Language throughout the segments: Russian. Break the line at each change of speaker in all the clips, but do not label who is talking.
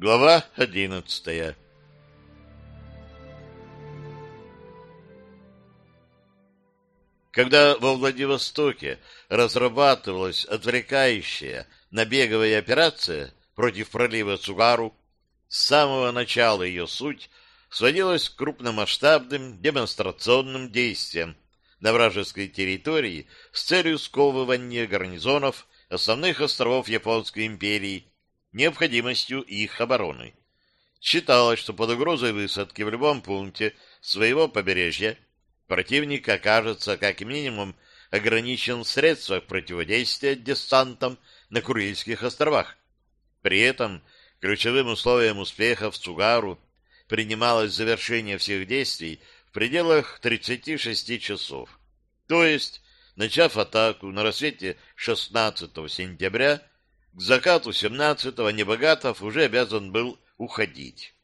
Глава одиннадцатая. Когда во Владивостоке разрабатывалась отвлекающая набеговая операция против пролива Цугару, с самого начала ее суть сводилась к крупномасштабным демонстрационным действиям на вражеской территории с целью сковывания гарнизонов основных островов Японской империи необходимостью их обороны. Считалось, что под угрозой высадки в любом пункте своего побережья противник окажется как минимум ограничен в средствах противодействия десантам на Курильских островах. При этом ключевым условием успеха в Цугару принималось завершение всех действий в пределах 36 часов. То есть, начав атаку на рассвете 16 сентября, к закату 17-го Небогатов уже обязан был уходить.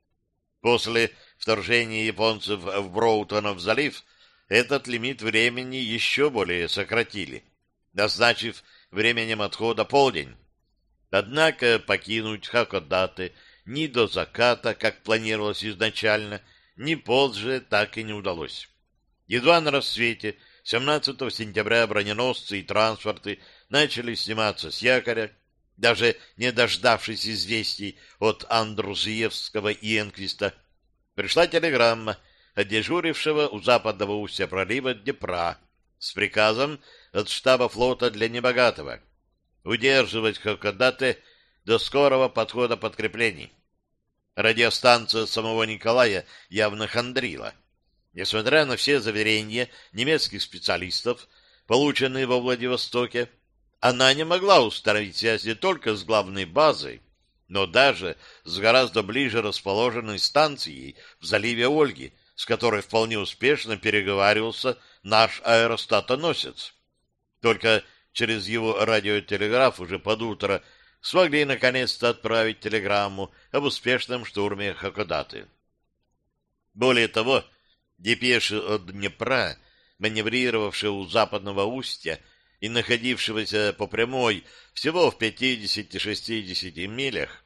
После вторжения японцев в Броутонов залив этот лимит времени еще более сократили, назначив временем отхода полдень. Однако покинуть Хакодаты ни до заката, как планировалось изначально, ни позже так и не удалось. Едва на рассвете 17 сентября броненосцы и транспорты начали сниматься с якоря, даже не дождавшись известий от Андрузиевского и Энквиста, пришла телеграмма от дежурившего у западного устья пролива Днепра с приказом от штаба флота для Небогатого удерживать Хакодате до скорого подхода подкреплений. Радиостанция самого Николая явно хандрила. Несмотря на все заверения немецких специалистов, полученные во Владивостоке, она не могла установить связь не только с главной базой, но даже с гораздо ближе расположенной станцией в заливе Ольги, с которой вполне успешно переговаривался наш аэростатоносец. Только через его радиотелеграф уже под утро смогли наконец-то отправить телеграмму об успешном штурме Хакодаты. Более того, депеши от Днепра, маневрировавшие у западного устья, и находившегося по прямой всего в 50-60 милях,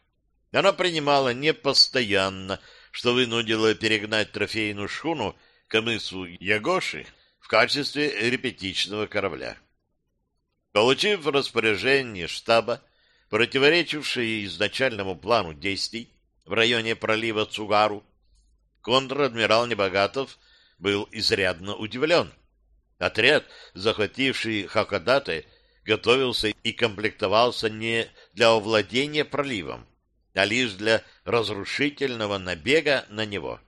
она принимала непостоянно, что вынудило перегнать трофейную шхуну к мысу Ягоши в качестве репетичного корабля. Получив распоряжение штаба, противоречившее изначальному плану действий в районе пролива Цугару, контр-адмирал Небогатов был изрядно удивлен. Отряд, захвативший Хакодате, готовился и комплектовался не для овладения проливом, а лишь для разрушительного набега на него.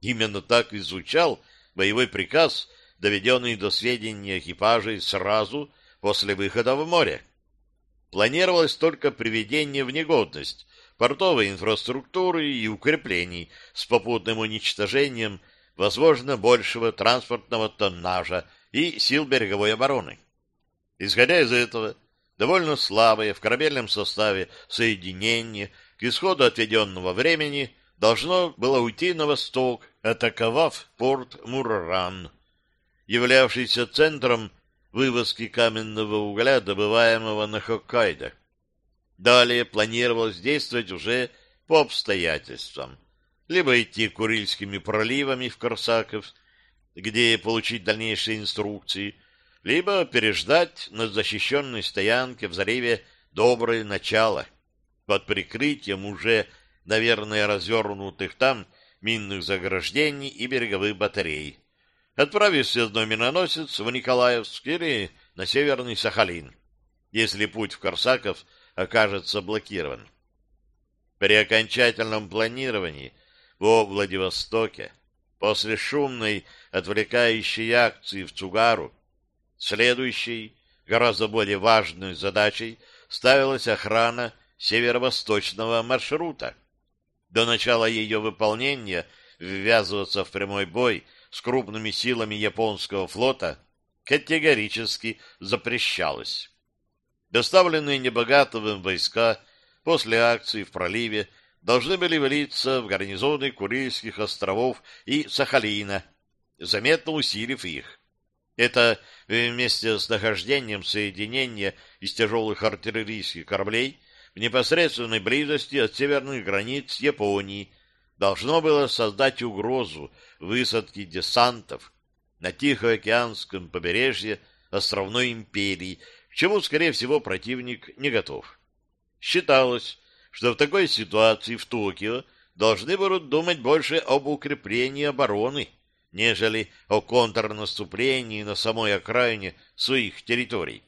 Именно так изучал боевой приказ, доведенный до сведения экипажей сразу после выхода в море. Планировалось только приведение в негодность портовой инфраструктуры и укреплений с попутным уничтожением, возможно, большего транспортного тоннажа и сил береговой обороны. Исходя из этого, довольно слабое в корабельном составе соединение к исходу отведенного времени должно было уйти на восток, атаковав порт Мурран, являвшийся центром вывозки каменного угля, добываемого на Хоккайдо. Далее планировалось действовать уже по обстоятельствам. Либо идти Курильскими проливами в Корсаков, где получить дальнейшие инструкции, либо переждать на защищенной стоянке в заливе доброе начало под прикрытием уже, наверное, развернутых там минных заграждений и береговых батарей, отправив связной миноносец в Николаевск или на Северный Сахалин, если путь в Корсаков окажется блокирован. При окончательном планировании во Владивостоке после шумной отвлекающей акции в Цугару, следующей, гораздо более важной задачей ставилась охрана северо-восточного маршрута. До начала ее выполнения ввязываться в прямой бой с крупными силами японского флота категорически запрещалось. Доставленные Небогатовым войска после акции в проливе должны были влиться в гарнизоны Курильских островов и Сахалина, заметно усилив их. Это вместе с нахождением соединения из тяжелых артиллерийских кораблей в непосредственной близости от северных границ Японии должно было создать угрозу высадки десантов на Тихоокеанском побережье островной империи, к чему, скорее всего, противник не готов. Считалось, что в такой ситуации в Токио должны будут думать больше об укреплении обороны, нежели о контрнаступлении на самой окраине своих территорий.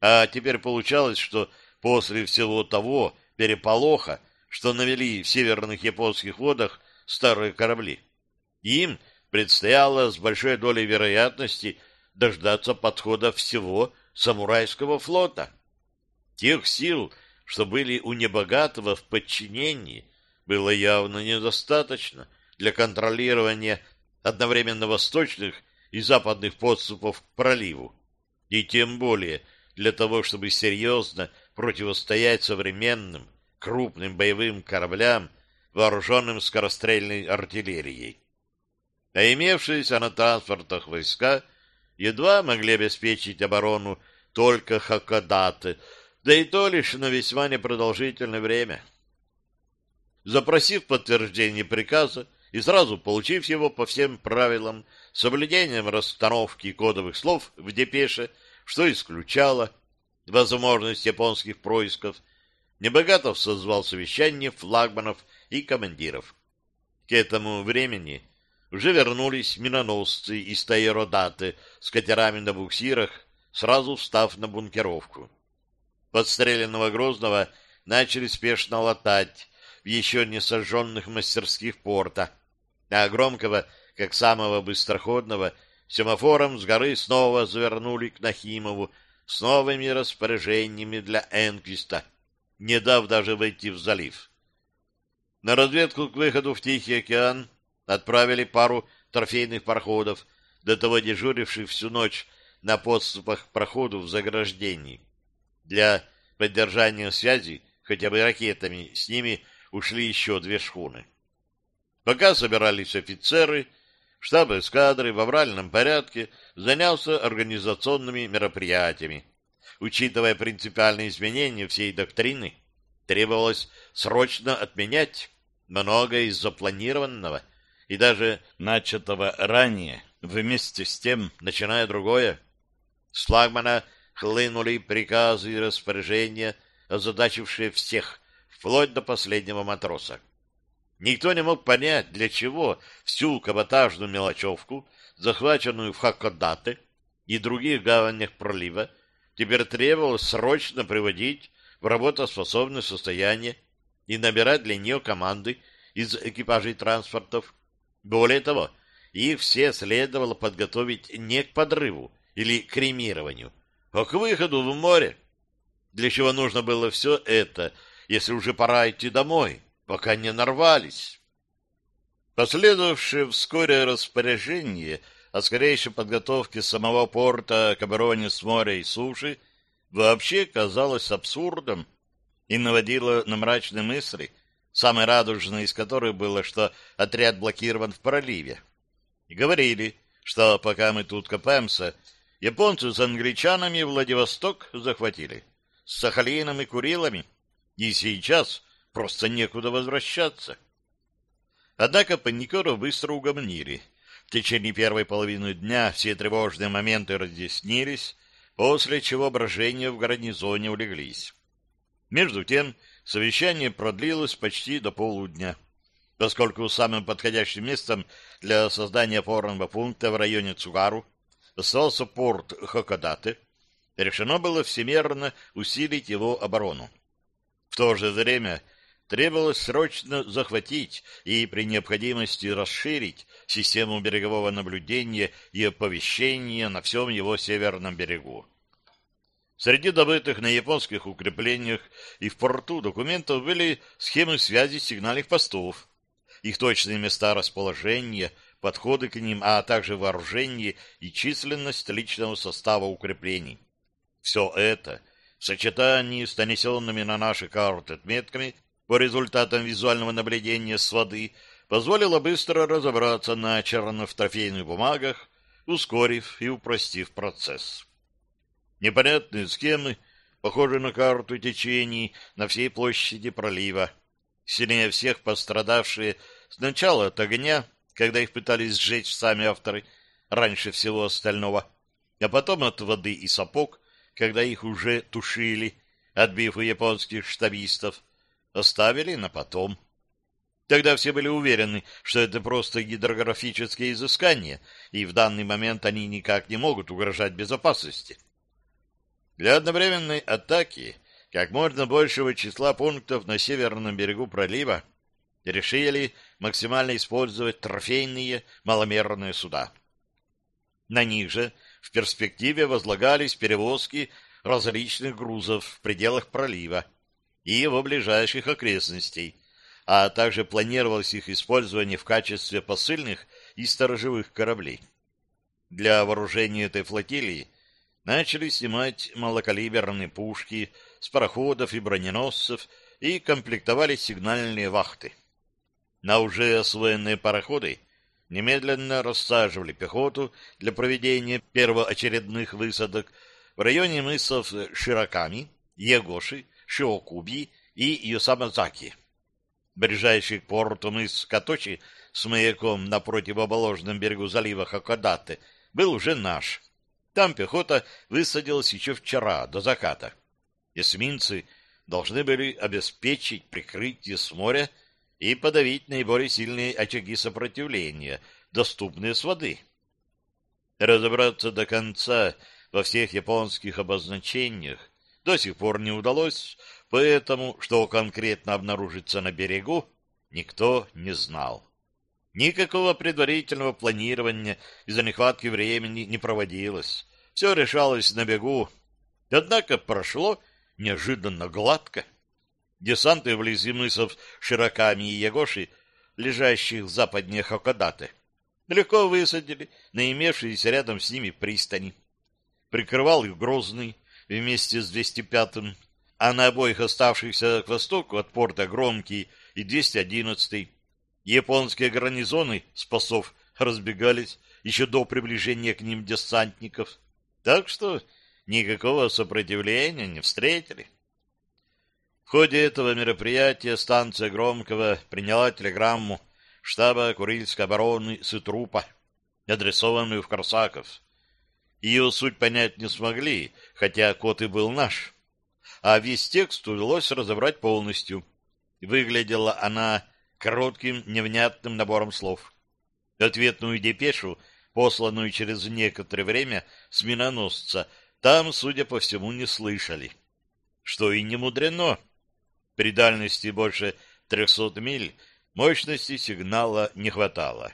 А теперь получалось, что после всего того переполоха, что навели в северных японских водах старые корабли, им предстояло с большой долей вероятности дождаться подхода всего самурайского флота. Тех сил, что были у небогатого в подчинении, было явно недостаточно для контролирования одновременно восточных и западных подступов к проливу, и тем более для того, чтобы серьезно противостоять современным крупным боевым кораблям, вооруженным скорострельной артиллерией. А имевшиеся на транспортах войска едва могли обеспечить оборону только Хакодаты, да и то лишь на весьма непродолжительное время. Запросив подтверждение приказа и сразу получив его по всем правилам, соблюдением расстановки кодовых слов в депеше, что исключало возможность японских происков, Небогатов созвал совещание флагманов и командиров. К этому времени уже вернулись миноносцы из Таиродаты с катерами на буксирах, сразу встав на бункеровку. Подстреленного Грозного начали спешно латать в еще не сожженных мастерских порта, а Громкого, как самого быстроходного, семафором с горы снова завернули к Нахимову с новыми распоряжениями для Энквиста, не дав даже войти в залив. На разведку к выходу в Тихий океан отправили пару торфейных пароходов, до того дежуривших всю ночь на подступах к проходу в заграждении. Для поддержания связи хотя бы ракетами с ними ушли еще две шхуны. Пока собирались офицеры, штаб эскадры в авральном порядке занялся организационными мероприятиями. Учитывая принципиальные изменения всей доктрины, требовалось срочно отменять многое из запланированного и даже начатого ранее, вместе с тем начиная другое. С флагмана хлынули приказы и распоряжения, озадачившие всех, вплоть до последнего матроса. Никто не мог понять, для чего всю каботажную мелочевку, захваченную в Хакодате и других гаванях пролива, теперь требовалось срочно приводить в работоспособное состояние и набирать для нее команды из экипажей транспортов. Более того, их все следовало подготовить не к подрыву или кремированию, а к выходу в море. Для чего нужно было все это, если уже пора идти домой, пока не нарвались? Последовавшее вскоре распоряжение о скорейшей подготовке самого порта к обороне с моря и суши вообще казалось абсурдом и наводило на мрачные мысли, самой радужной из которых было, что отряд блокирован в проливе. И говорили, что пока мы тут копаемся, японцы с англичанами Владивосток захватили, с Сахалином и Курилами, и сейчас просто некуда возвращаться. Однако паникеров быстро угомонили. В течение первой половины дня все тревожные моменты разъяснились, после чего брожения в гарнизоне улеглись. Между тем, совещание продлилось почти до полудня поскольку самым подходящим местом для создания опорного пункта в районе Цугару остался порт Хокодате, решено было всемерно усилить его оборону. В то же время требовалось срочно захватить и при необходимости расширить систему берегового наблюдения и оповещения на всем его северном берегу. Среди добытых на японских укреплениях и в порту документов были схемы связи сигнальных постов, их точные места расположения, подходы к ним, а также вооружение и численность личного состава укреплений. Все это в сочетании с нанесенными на наши карты отметками по результатам визуального наблюдения с воды позволило быстро разобраться на черно-трофейных бумагах, ускорив и упростив процесс. Непонятные схемы похожий на карту течений на всей площади пролива. Сильнее всех пострадавшие сначала от огня, когда их пытались сжечь сами авторы, раньше всего остального, а потом от воды и сапог, когда их уже тушили, отбив у японских штабистов, оставили на потом. Тогда все были уверены, что это просто гидрографические изыскания, и в данный момент они никак не могут угрожать безопасности. Для одновременной атаки как можно большего числа пунктов на северном берегу пролива решили максимально использовать трофейные маломерные суда. На них же в перспективе возлагались перевозки различных грузов в пределах пролива и его ближайших окрестностей, а также планировалось их использование в качестве посыльных и сторожевых кораблей. Для вооружения этой флотилии начали снимать малокалиберные пушки с пароходов и броненосцев и комплектовали сигнальные вахты. На уже освоенные пароходы немедленно рассаживали пехоту для проведения первоочередных высадок в районе мысов Широками, Егоши, Шиокуби и Юсамазаки. Ближайший к порту мыс Каточи с маяком на противоположном берегу залива Хакодате был уже наш. Там пехота высадилась еще вчера, до заката. Эсминцы должны были обеспечить прикрытие с моря и подавить наиболее сильные очаги сопротивления, доступные с воды. Разобраться до конца во всех японских обозначениях до сих пор не удалось, поэтому, что конкретно обнаружится на берегу, никто не знал. Никакого предварительного планирования из-за нехватки времени не проводилось. Все решалось на бегу. Однако прошло неожиданно гладко. Десанты вблизи мысов Широками и Егоши, лежащих западнее Хокодаты, легко высадили на имевшиеся рядом с ними пристани. Прикрывал их Грозный вместе с 205-м, а на обоих оставшихся к востоку от порта Громкий и 211-й японские гарнизоны спасов разбегались еще до приближения к ним десантников. Так что никакого сопротивления не встретили. В ходе этого мероприятия станция Громкого приняла телеграмму штаба Курильской обороны Сытрупа, адресованную в Корсаков. Ее суть понять не смогли, хотя код и был наш. А весь текст удалось разобрать полностью. Выглядела она коротким, невнятным набором слов. Ответную депешу, посланную через некоторое время с миноносца, там, судя по всему, не слышали. Что и не мудрено. При дальности больше 300 миль мощности сигнала не хватало.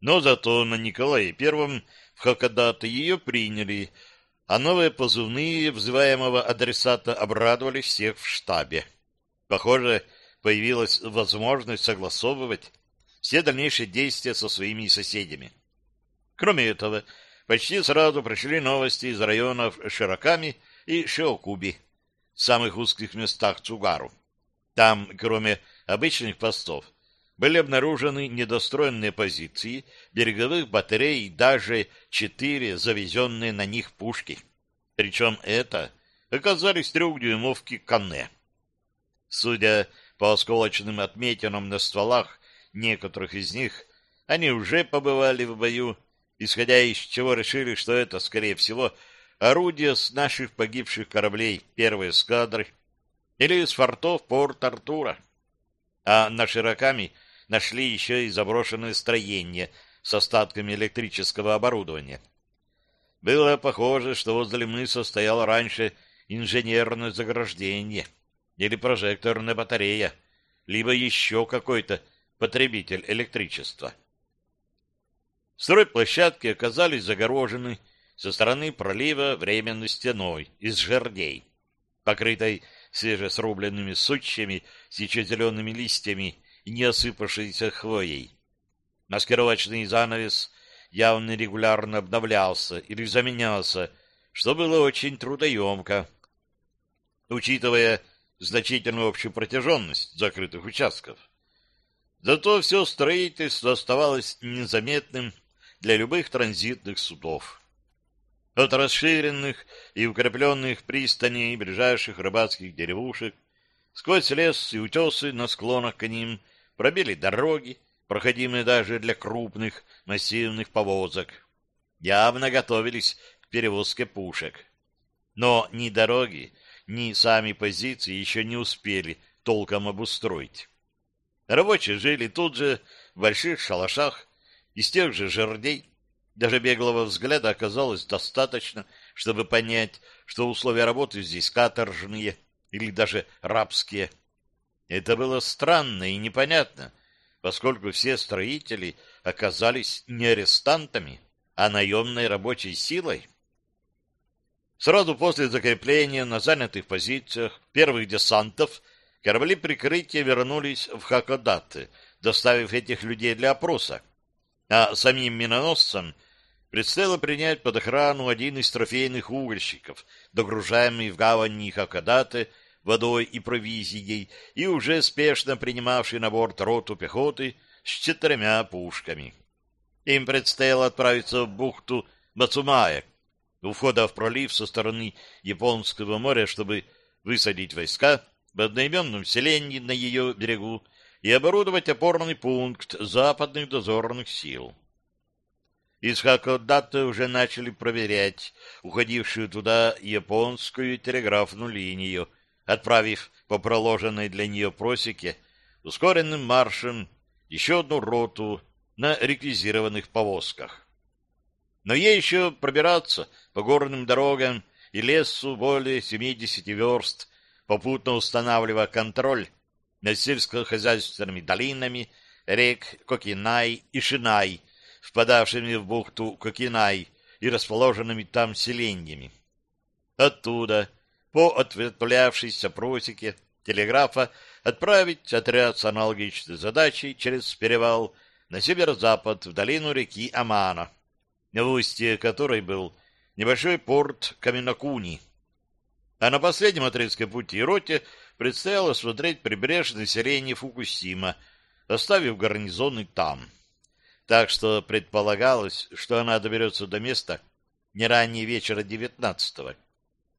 Но зато на Николае Первом Хакодате ее приняли, а новые позывные взываемого адресата обрадовали всех в штабе. Похоже, появилась возможность согласовывать все дальнейшие действия со своими соседями. Кроме этого, почти сразу пришли новости из районов Широками и Шиокуби, самых узких местах Цугару. Там, кроме обычных постов, были обнаружены недостроенные позиции береговых батарей и даже четыре завезенные на них пушки. Причем это оказались трехдюймовки Канне. Судя по осколочным отметинам на стволах некоторых из них, они уже побывали в бою, исходя из чего решили, что это, скорее всего, орудия с наших погибших кораблей первой эскадры или с фортов Порт-Артура. А на Широками нашли еще и заброшенное строение с остатками электрического оборудования. Было похоже, что возле мыса стояло раньше инженерное заграждение или прожекторная батарея, либо еще какой-то потребитель электричества. Стройплощадки оказались загорожены со стороны пролива временной стеной из жердей, покрытой свежесрубленными сучьями с еще зелеными листьями не осыпавшейся хвоей. Маскировочный занавес явно регулярно обновлялся или заменялся, что было очень трудоемко. Учитывая значительную общую протяженность закрытых участков. Зато все строительство оставалось незаметным для любых транзитных судов. От расширенных и укрепленных пристаней ближайших рыбацких деревушек сквозь лес и утесы на склонах к ним пробили дороги, проходимые даже для крупных массивных повозок. Явно готовились к перевозке пушек. Но ни дороги, ни сами позиции еще не успели толком обустроить. Рабочие жили тут же в больших шалашах из тех же жердей. Даже беглого взгляда оказалось достаточно, чтобы понять, что условия работы здесь каторжные или даже рабские. Это было странно и непонятно, поскольку все строители оказались не арестантами, а наемной рабочей силой. Сразу после закрепления на занятых позициях первых десантов корабли прикрытия вернулись в Хакодаты, доставив этих людей для опроса, а самим миноносцам предстояло принять под охрану один из трофейных угольщиков, догружаемый в гавани Хакодаты водой и провизией и уже спешно принимавший на борт роту пехоты с четырьмя пушками. Им предстояло отправиться в бухту Мацумая, у входа в пролив со стороны Японского моря, чтобы высадить войска в одноименном селении на ее берегу и оборудовать опорный пункт западных дозорных сил. Из Хакодата уже начали проверять уходившую туда японскую телеграфную линию, отправив по проложенной для нее просеке ускоренным маршем еще одну роту на реквизированных повозках. Но ей еще пробираться по горным дорогам и лесу более 70 верст, попутно устанавливая контроль над сельскохозяйственными долинами рек Кокинай и Шинай, впадавшими в бухту Кокинай и расположенными там селениями. Оттуда, по ответвлявшейся просеке телеграфа, отправить отряд с аналогичной задачей через перевал на северо-запад в долину реки Амана, в устье которой был небольшой порт Каменокуни. А на последнем отрезке пути роте предстояло смотреть прибрежное селение Фукусима, оставив гарнизоны там. Так что предполагалось, что она доберется до места не ранее вечера девятнадцатого.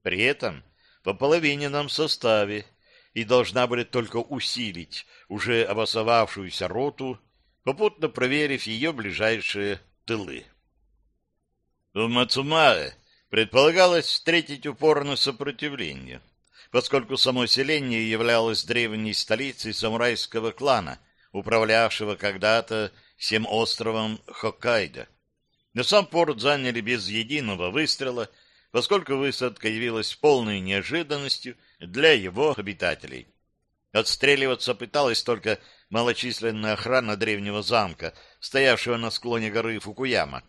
При этом по половиненном составе и должна будет только усилить уже обосовавшуюся роту попутно проверив ее ближайшие тылы. В Мацумае предполагалось встретить упорное сопротивление, поскольку само селение являлось древней столицей самурайского клана, управлявшего когда-то всем островом Хоккайдо. Но сам порт заняли без единого выстрела, поскольку высадка явилась полной неожиданностью для его обитателей. Отстреливаться пыталась только малочисленная охрана древнего замка, стоявшего на склоне горы Фукуяма,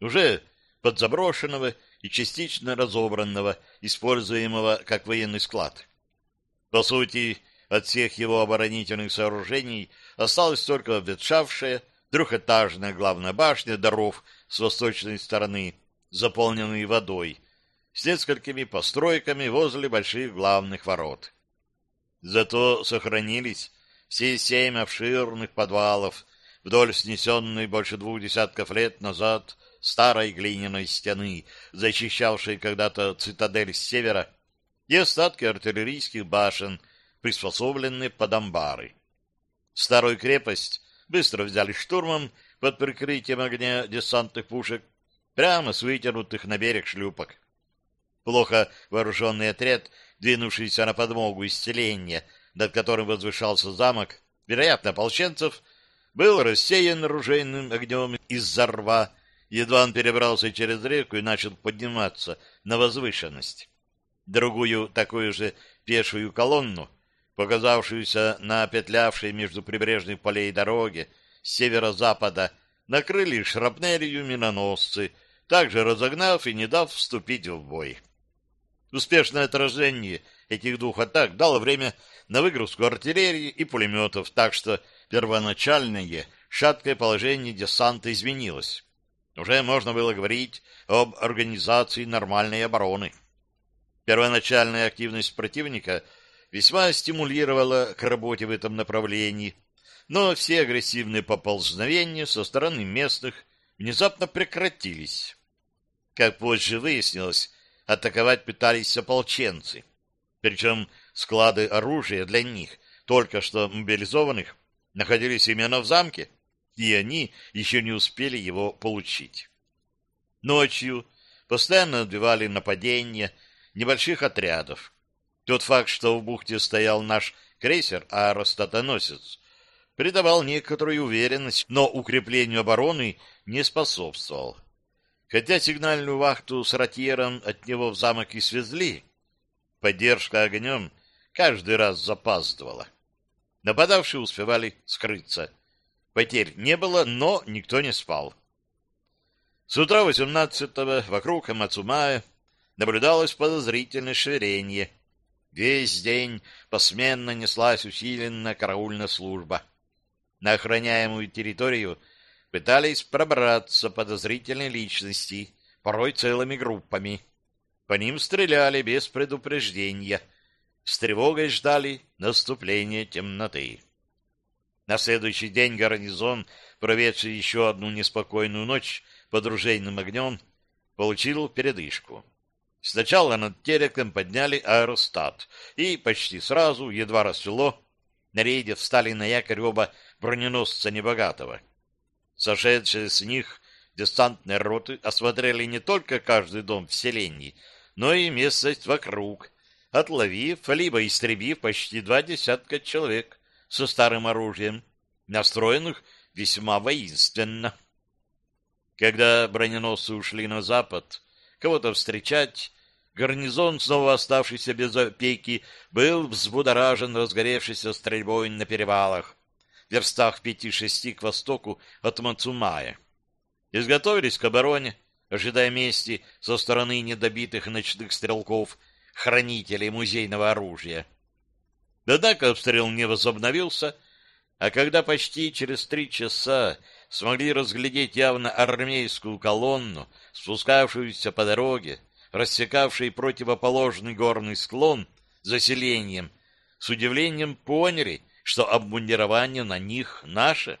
уже подзаброшенного и частично разобранного, используемого как военный склад. По сути, от всех его оборонительных сооружений осталась только ветшавшая трехэтажная главная башня даров с восточной стороны, заполненной водой, с несколькими постройками возле больших главных ворот. Зато сохранились все семь обширных подвалов вдоль снесенной больше двух десятков лет назад старой глиняной стены, защищавшей когда-то цитадель с севера, и остатки артиллерийских башен, приспособленные под амбары. Старую крепость быстро взяли штурмом под прикрытием огня десантных пушек прямо с вытянутых на берег шлюпок. Плохо вооруженный отряд, двинувшийся на подмогу исцеления, над которым возвышался замок, вероятно, ополченцев, был рассеян оружейным огнем из-за рва, едва он перебрался через реку и начал подниматься на возвышенность. Другую такую же пешую колонну, показавшуюся на петлявшей между прибрежных полей дороге с северо-запада, накрыли шрапнелью миноносцы, также разогнав и не дав вступить в бой. Успешное отражение этих двух атак дало время на выгрузку артиллерии и пулеметов, так что первоначальное шаткое положение десанта изменилось. Уже можно было говорить об организации нормальной обороны. Первоначальная активность противника весьма стимулировала к работе в этом направлении, но все агрессивные поползновения со стороны местных внезапно прекратились. Как позже выяснилось, атаковать пытались ополченцы. Причем склады оружия для них, только что мобилизованных, находились именно в замке, и они еще не успели его получить. Ночью постоянно отбивали нападения небольших отрядов. Тот факт, что в бухте стоял наш крейсер «Аэростатоносец», придавал некоторую уверенность, но укреплению обороны не способствовал. Хотя сигнальную вахту с ротьером от него в замок и свезли, поддержка огнем каждый раз запаздывала. Нападавшие успевали скрыться. Потерь не было, но никто не спал. С утра 18-го вокруг Мацумая наблюдалось подозрительное шевеление. Весь день посменно неслась усиленная караульная служба. На охраняемую территорию пытались пробраться подозрительные личности, порой целыми группами. По ним стреляли без предупреждения. С тревогой ждали наступления темноты. На следующий день гарнизон, проведший еще одну неспокойную ночь под ружейным огнем, получил передышку. Сначала над Тереком подняли аэростат, и почти сразу, едва рассвело, на рейде встали на якорь оба броненосца Небогатого. Сошедшие с них десантные роты осмотрели не только каждый дом в селении, но и местность вокруг, отловив, либо истребив почти два десятка человек со старым оружием, настроенных весьма воинственно. Когда броненосцы ушли на запад, кого-то встречать, гарнизон, снова оставшийся без опеки, был взбудоражен разгоревшейся стрельбой на перевалах верстах пяти-шести к востоку от Мацумая. Изготовились к обороне, ожидая мести со стороны недобитых ночных стрелков, хранителей музейного оружия. Однако обстрел не возобновился, а когда почти через три часа смогли разглядеть явно армейскую колонну, спускавшуюся по дороге, рассекавшей противоположный горный склон заселением, с удивлением поняли, что обмундирование на них наше.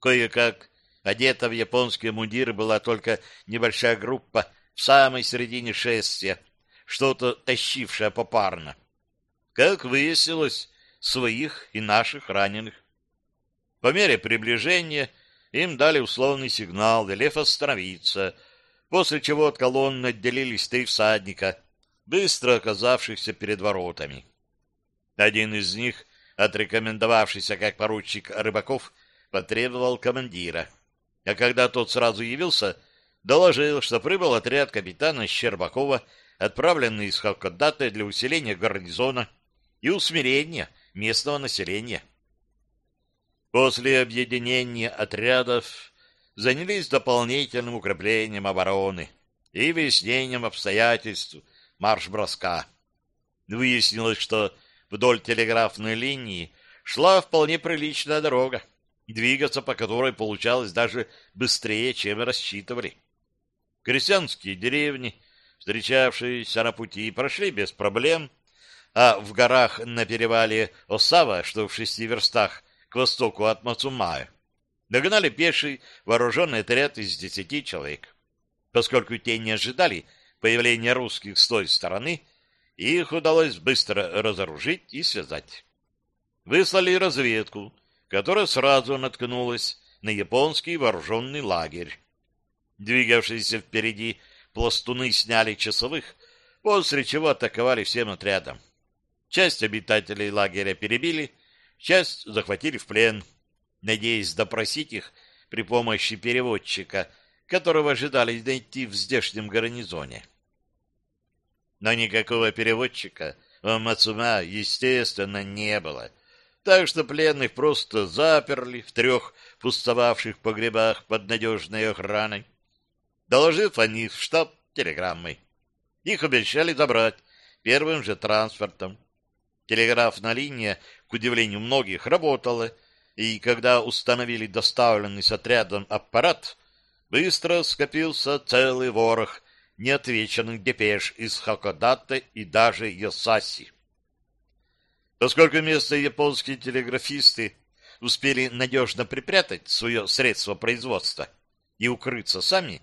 Кое-как одета в японские мундиры была только небольшая группа в самой середине шествия, что-то тащившая попарно. Как выяснилось, своих и наших раненых. По мере приближения им дали условный сигнал, велев остановиться, после чего от колонны отделились три всадника, быстро оказавшихся перед воротами. Один из них отрекомендовавшийся как поручик Рыбаков, потребовал командира. А когда тот сразу явился, доложил, что прибыл отряд капитана Щербакова, отправленный из Хакодаты для усиления гарнизона и усмирения местного населения. После объединения отрядов занялись дополнительным укреплением обороны и выяснением обстоятельств марш-броска. Выяснилось, что вдоль телеграфной линии шла вполне приличная дорога, двигаться по которой получалось даже быстрее, чем рассчитывали. Крестьянские деревни, встречавшиеся на пути, прошли без проблем, а в горах на перевале Осава, что в шести верстах к востоку от Мацумая, догнали пеший вооруженный отряд из десяти человек. Поскольку те не ожидали появления русских с той стороны, их удалось быстро разоружить и связать. Выслали разведку, которая сразу наткнулась на японский вооруженный лагерь. Двигавшиеся впереди пластуны сняли часовых, после чего атаковали всем отрядом. Часть обитателей лагеря перебили, часть захватили в плен, надеясь допросить их при помощи переводчика, которого ожидали найти в здешнем гарнизоне но никакого переводчика у Мацума, естественно, не было. Так что пленных просто заперли в трех пустовавших погребах под надежной охраной, доложив о них в штаб телеграммой. Их обещали забрать первым же транспортом. Телеграфная линия, к удивлению многих, работала, и когда установили доставленный с отрядом аппарат, быстро скопился целый ворох неотвеченных депеш из Хакодате и даже Йосаси. Поскольку место японские телеграфисты успели надежно припрятать свое средство производства и укрыться сами,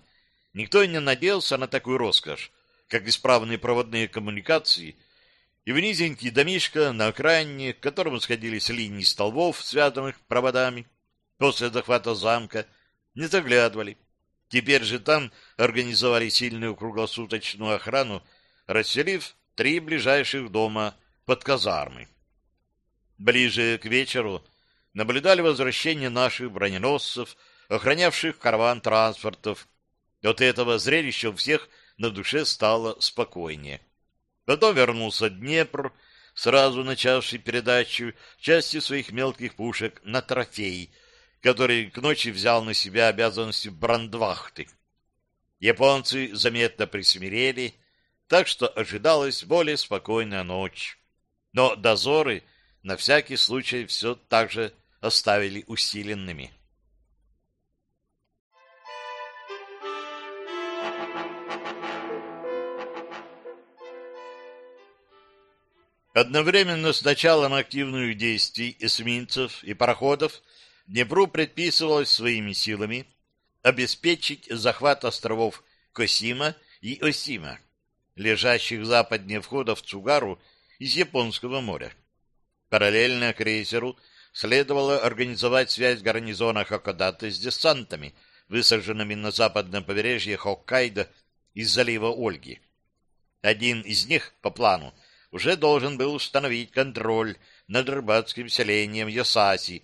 Никто и не надеялся на такую роскошь, как исправные проводные коммуникации, и в низенький домишко на окраине, к которому сходились линии столбов, связанных проводами, после захвата замка, не заглядывали. Теперь же там организовали сильную круглосуточную охрану, расселив три ближайших дома под казармы. Ближе к вечеру наблюдали возвращение наших броненосцев, охранявших караван транспортов. От этого зрелища у всех на душе стало спокойнее. Потом вернулся Днепр, сразу начавший передачу части своих мелких пушек на трофей — который к ночи взял на себя обязанности брандвахты. Японцы заметно присмирели, так что ожидалась более спокойная ночь. Но дозоры на всякий случай все так же оставили усиленными. Одновременно с началом активных действий эсминцев и пароходов Днепру предписывалось своими силами обеспечить захват островов Косима и Осима, лежащих западнее входа в Цугару из Японского моря. Параллельно крейсеру следовало организовать связь гарнизона Хокодаты с десантами, высаженными на западном побережье Хоккайдо из залива Ольги. Один из них, по плану, уже должен был установить контроль над рыбацким селением Йосаси,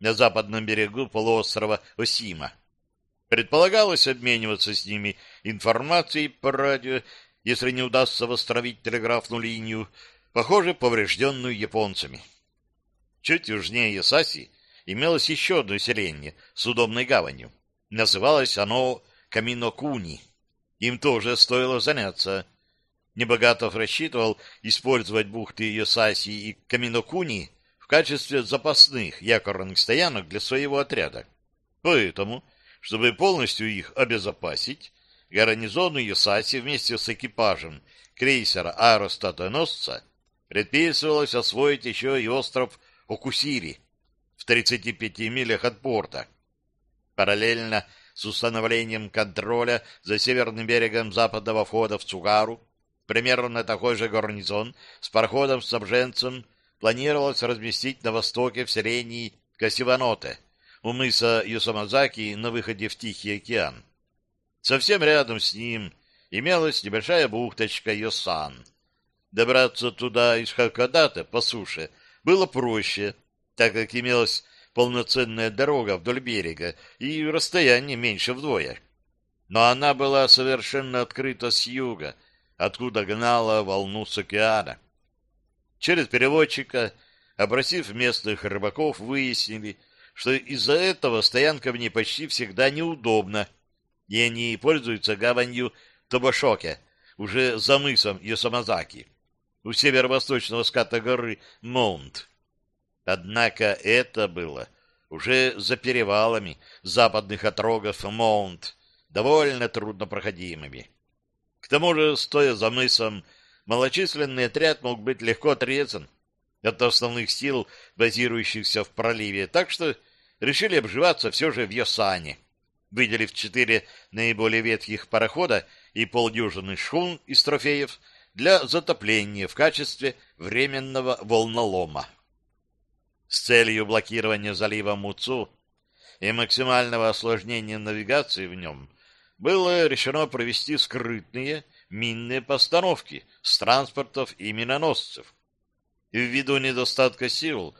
на западном берегу полуострова Осима. Предполагалось обмениваться с ними информацией по радио, если не удастся восстановить телеграфную линию, похоже, поврежденную японцами. Чуть южнее Ясаси имелось еще одно селение с удобной гаванью. Называлось оно Каминокуни. Им тоже стоило заняться. Небогатов рассчитывал использовать бухты Йосаси и Каминокуни в качестве запасных якорных стоянок для своего отряда. Поэтому, чтобы полностью их обезопасить, гарнизону Юсаси вместе с экипажем крейсера аэростатоносца предписывалось освоить еще и остров Окусири в 35 милях от порта. Параллельно с установлением контроля за северным берегом западного входа в Цугару, примерно такой же гарнизон с пароходом-снабженцем планировалось разместить на востоке в селении Касиваноте, у мыса Юсамазаки на выходе в Тихий океан. Совсем рядом с ним имелась небольшая бухточка Йосан. Добраться туда из Хакодата по суше было проще, так как имелась полноценная дорога вдоль берега и расстояние меньше вдвое. Но она была совершенно открыта с юга, откуда гнала волну с океана. Через переводчика, опросив местных рыбаков, выяснили, что из-за этого стоянка в ней почти всегда неудобна, и они пользуются гаванью Тобошоке, уже за мысом Йосамазаки, у северо-восточного ската горы Моунт. Однако это было уже за перевалами западных отрогов Моунт, довольно труднопроходимыми. К тому же, стоя за мысом малочисленный отряд мог быть легко отрезан от основных сил, базирующихся в проливе, так что решили обживаться все же в Йосане, выделив четыре наиболее ветхих парохода и полдюжины шхун из трофеев для затопления в качестве временного волнолома. С целью блокирования залива Муцу и максимального осложнения навигации в нем было решено провести скрытные минные постановки с транспортов и миноносцев. И ввиду недостатка сил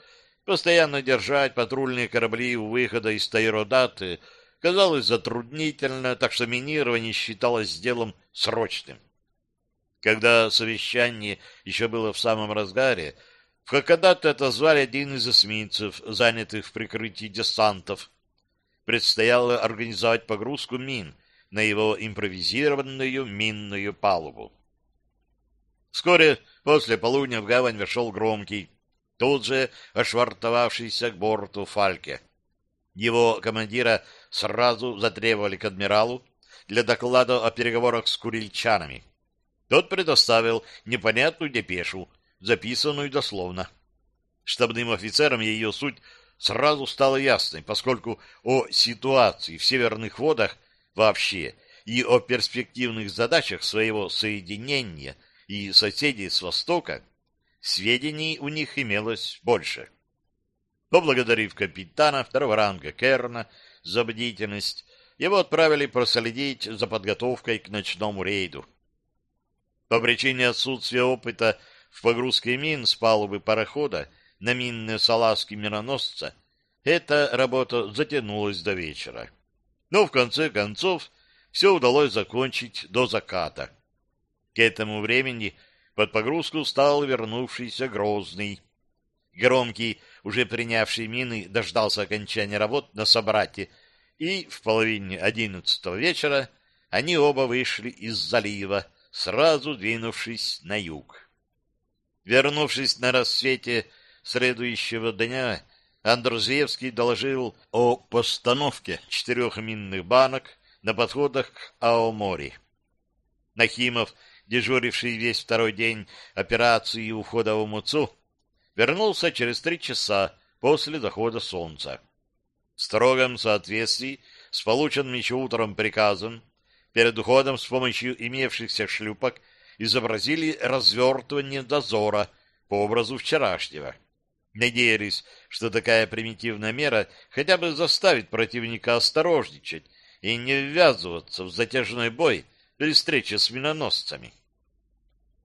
постоянно держать патрульные корабли у выхода из Тайродаты казалось затруднительно, так что минирование считалось делом срочным. Когда совещание еще было в самом разгаре, в Хакодате отозвали один из эсминцев, занятых в прикрытии десантов. Предстояло организовать погрузку мин на его импровизированную минную палубу. Вскоре после полудня в гавань вошел громкий, тут же ошвартовавшийся к борту Фальке. Его командира сразу затребовали к адмиралу для доклада о переговорах с курильчанами. Тот предоставил непонятную депешу, записанную дословно. Штабным офицерам ее суть сразу стала ясной, поскольку о ситуации в северных водах вообще и о перспективных задачах своего соединения и соседей с Востока сведений у них имелось больше. Поблагодарив капитана второго ранга Керна за бдительность, его отправили проследить за подготовкой к ночному рейду. По причине отсутствия опыта в погрузке мин с палубы парохода на минные салазки мироносца эта работа затянулась до вечера. Но в конце концов все удалось закончить до заката. К этому времени под погрузку стал вернувшийся Грозный. Громкий, уже принявший мины, дождался окончания работ на собрате, и в половине одиннадцатого вечера они оба вышли из залива, сразу двинувшись на юг. Вернувшись на рассвете следующего дня, Андрузевский доложил о постановке четырех минных банок на подходах к Аомори. Нахимов, дежуривший весь второй день операции у входа в Муцу, вернулся через три часа после захода солнца. В строгом соответствии с полученным еще утром приказом перед уходом с помощью имевшихся шлюпок изобразили развертывание дозора по образу вчерашнего. Надеялись, что такая примитивная мера хотя бы заставит противника осторожничать и не ввязываться в затяжной бой при встрече с миноносцами.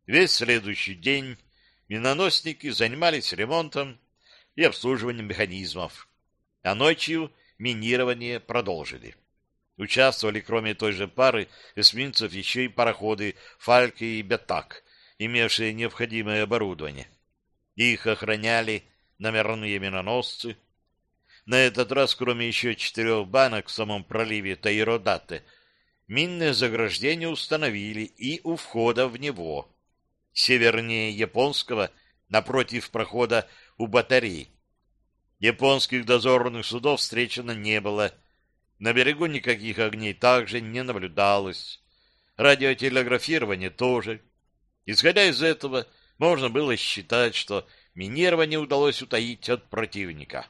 Весь следующий день миноносники занимались ремонтом и обслуживанием механизмов, а ночью минирование продолжили. Участвовали, кроме той же пары эсминцев, еще и пароходы «Фальки» и «Бетак», имевшие необходимое оборудование. Их охраняли номерные миноносцы. На этот раз, кроме еще четырех банок в самом проливе Таиродаты, минное заграждение установили и у входа в него, севернее японского, напротив прохода у батарей. Японских дозорных судов встречено не было, на берегу никаких огней также не наблюдалось. Радиотелеграфирование тоже. Исходя из этого, можно было считать, что минирование удалось утаить от противника.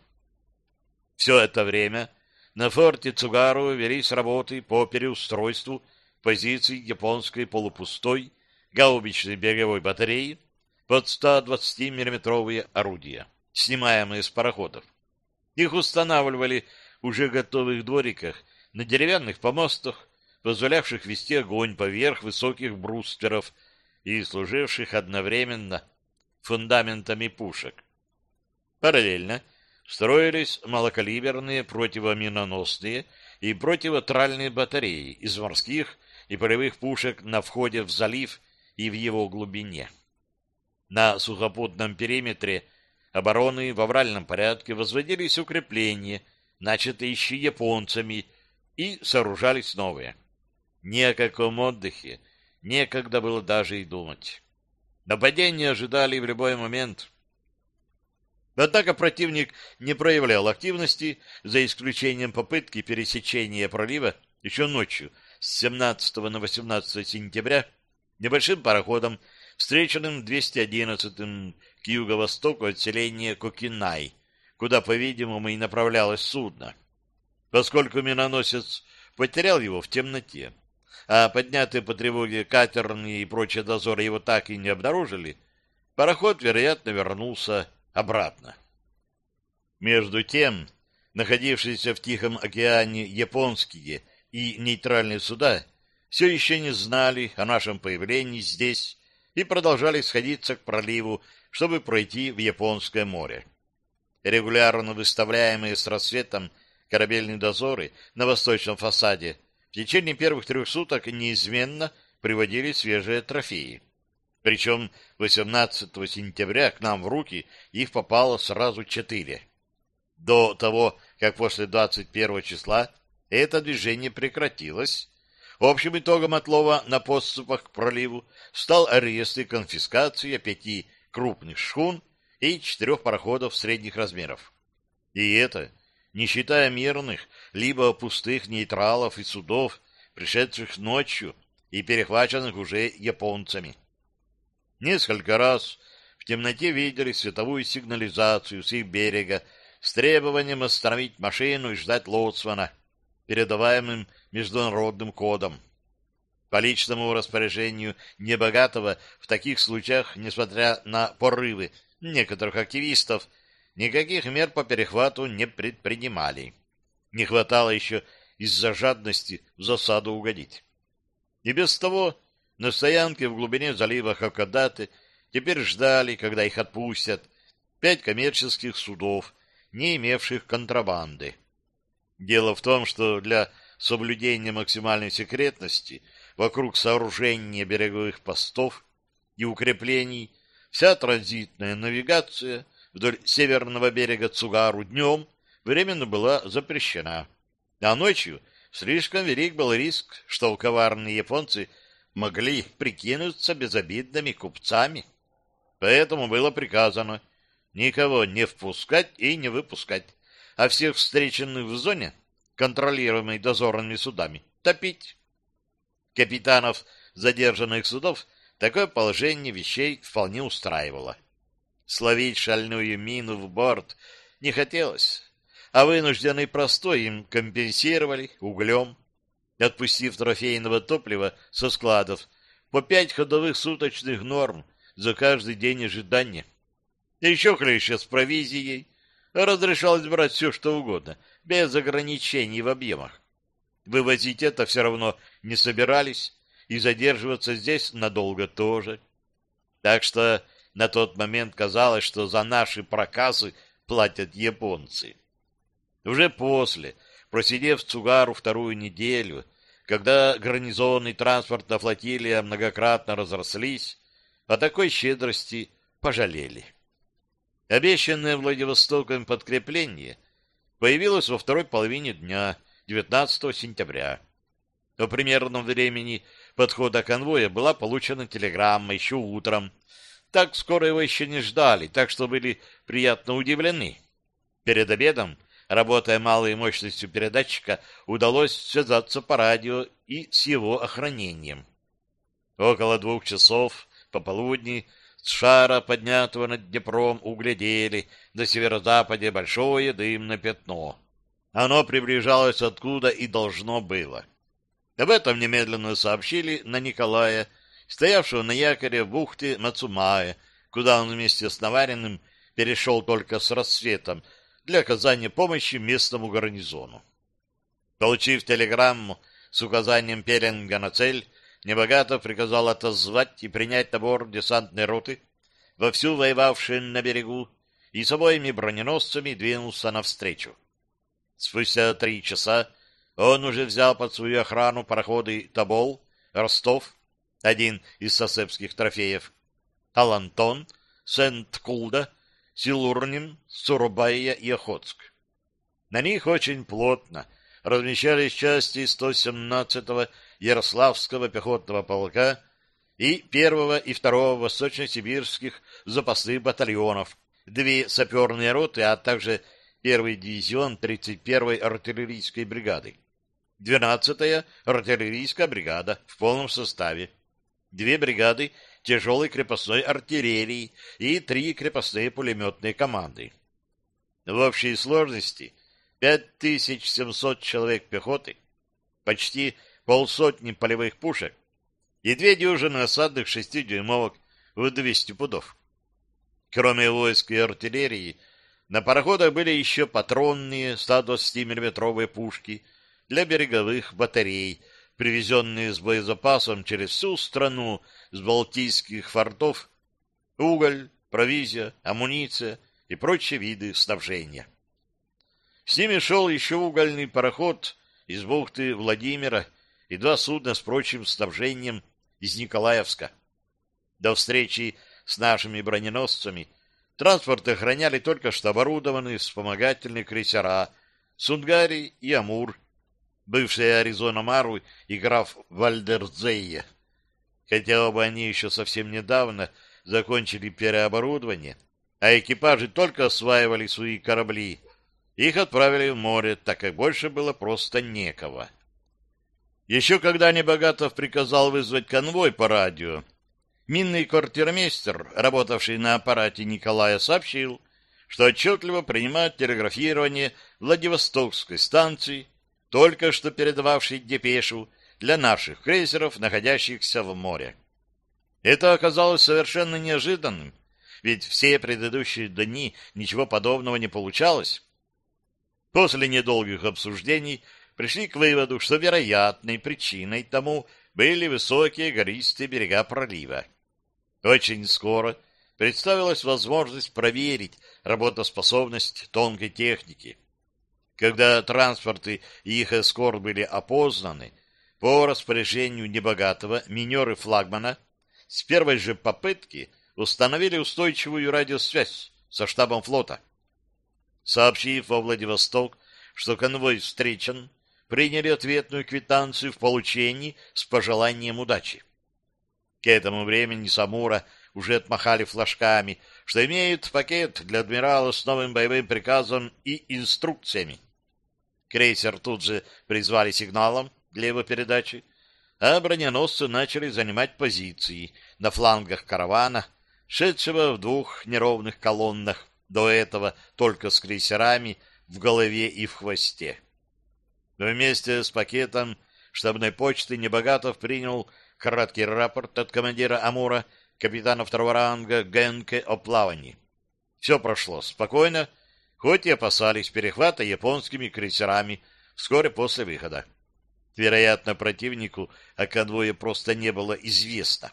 Все это время на форте Цугару велись работы по переустройству позиций японской полупустой гаубичной береговой батареи под 120 миллиметровые орудия, снимаемые с пароходов. Их устанавливали уже готовых двориках на деревянных помостах, позволявших вести огонь поверх высоких брустверов и служивших одновременно фундаментами пушек. Параллельно строились малокалиберные противоминоносные и противотральные батареи из морских и полевых пушек на входе в залив и в его глубине. На сухопутном периметре обороны в авральном порядке возводились укрепления начатые еще японцами, и сооружались новые. Ни о каком отдыхе некогда было даже и думать. Нападения ожидали в любой момент. Однако противник не проявлял активности, за исключением попытки пересечения пролива еще ночью с 17 на 18 сентября небольшим пароходом, встреченным 211-м к юго-востоку от селения Кокинай, куда, по-видимому, и направлялось судно. Поскольку миноносец потерял его в темноте, а поднятые по тревоге катерные и прочие дозоры его так и не обнаружили, пароход, вероятно, вернулся обратно. Между тем, находившиеся в Тихом океане японские и нейтральные суда все еще не знали о нашем появлении здесь и продолжали сходиться к проливу, чтобы пройти в Японское море регулярно выставляемые с рассветом корабельные дозоры на восточном фасаде, в течение первых трех суток неизменно приводили свежие трофеи. Причем 18 сентября к нам в руки их попало сразу четыре. До того, как после 21 числа это движение прекратилось, общим итогом отлова на подступах к проливу стал арест и конфискация пяти крупных шхун и четырех пароходов средних размеров. И это не считая мирных, либо пустых нейтралов и судов, пришедших ночью и перехваченных уже японцами. Несколько раз в темноте видели световую сигнализацию с их берега с требованием остановить машину и ждать лоцмана, передаваемым международным кодом. По личному распоряжению Небогатого в таких случаях, несмотря на порывы некоторых активистов, никаких мер по перехвату не предпринимали. Не хватало еще из-за жадности в засаду угодить. И без того на стоянке в глубине залива Хакадаты теперь ждали, когда их отпустят, пять коммерческих судов, не имевших контрабанды. Дело в том, что для соблюдения максимальной секретности вокруг сооружения береговых постов и укреплений вся транзитная навигация вдоль северного берега Цугару днем временно была запрещена, а ночью слишком велик был риск, что коварные японцы могли прикинуться безобидными купцами. Поэтому было приказано никого не впускать и не выпускать, а всех встреченных в зоне, контролируемой дозорными судами, топить. Капитанов задержанных судов такое положение вещей вполне устраивало. Словить шальную мину в борт не хотелось, а вынужденный простой им компенсировали углем, отпустив трофейного топлива со складов по пять ходовых суточных норм за каждый день ожидания. Еще хлеще с провизией. Разрешалось брать все, что угодно, без ограничений в объемах. Вывозить это все равно не собирались, и задерживаться здесь надолго тоже. Так что на тот момент казалось, что за наши проказы платят японцы. Уже после, просидев Цугару вторую неделю, когда гарнизонный транспорт на флотилия многократно разрослись, о такой щедрости пожалели. Обещанное Владивостоком подкрепление появилось во второй половине дня, 19 сентября. О примерном времени подхода конвоя была получена телеграмма еще утром. Так скоро его еще не ждали, так что были приятно удивлены. Перед обедом, работая малой мощностью передатчика, удалось связаться по радио и с его охранением. Около двух часов пополудни с шара, поднятого над Днепром, углядели на северо-западе большое дымное пятно. Оно приближалось откуда и должно было. Об этом немедленно сообщили на Николая, стоявшего на якоре в бухте Мацумая, куда он вместе с Навариным перешел только с рассветом для оказания помощи местному гарнизону. Получив телеграмму с указанием Пеленга на цель, Небогатов приказал отозвать и принять на десантной роты, вовсю воевавшие на берегу, и с обоими броненосцами двинулся навстречу. Спустя три часа он уже взял под свою охрану пароходы Тобол, Ростов, один из сосепских трофеев, Алантон, Сент-Кулда, Силурнин, Сурубайя и Охотск. На них очень плотно размещались части 117-го Ярославского пехотного полка и первого и второго восточно-сибирских запасных батальонов, две саперные роты, а также первый дивизион 31-й артиллерийской бригады, 12-я артиллерийская бригада в полном составе, две бригады тяжелой крепостной артиллерии и три крепостные пулеметные команды. В общей сложности 5700 человек пехоты, почти полсотни полевых пушек и две дюжины осадных шестидюймовок в 200 пудов. Кроме войск и артиллерии, на пароходах были еще патронные 120 миллиметровые пушки для береговых батарей, привезенные с боезапасом через всю страну с балтийских фортов, уголь, провизия, амуниция и прочие виды снабжения. С ними шел еще угольный пароход из бухты Владимира и два судна с прочим снабжением из Николаевска. До встречи с нашими броненосцами транспорт охраняли только что оборудованные вспомогательные крейсера Сунгари и Амур, бывшие Аризона Мару и граф Вальдерзейе. Хотя оба они еще совсем недавно закончили переоборудование, а экипажи только осваивали свои корабли, их отправили в море, так как больше было просто некого. Еще когда Небогатов приказал вызвать конвой по радио, минный квартирмейстер, работавший на аппарате Николая, сообщил, что отчетливо принимает телеграфирование Владивостокской станции, только что передававшей депешу для наших крейсеров, находящихся в море. Это оказалось совершенно неожиданным, ведь все предыдущие дни ничего подобного не получалось. После недолгих обсуждений пришли к выводу, что вероятной причиной тому были высокие гористые берега пролива. Очень скоро представилась возможность проверить работоспособность тонкой техники. Когда транспорты и их эскорт были опознаны, по распоряжению небогатого минеры флагмана с первой же попытки установили устойчивую радиосвязь со штабом флота. Сообщив во Владивосток, что конвой встречен, приняли ответную квитанцию в получении с пожеланием удачи. К этому времени Самура уже отмахали флажками, что имеют пакет для адмирала с новым боевым приказом и инструкциями. Крейсер тут же призвали сигналом для его передачи, а броненосцы начали занимать позиции на флангах каравана, шедшего в двух неровных колоннах, до этого только с крейсерами в голове и в хвосте. Вместе с пакетом штабной почты Небогатов принял краткий рапорт от командира Амура, капитана второго ранга Генке о плавании. Все прошло спокойно, хоть и опасались перехвата японскими крейсерами вскоре после выхода. Вероятно, противнику о конвое просто не было известно.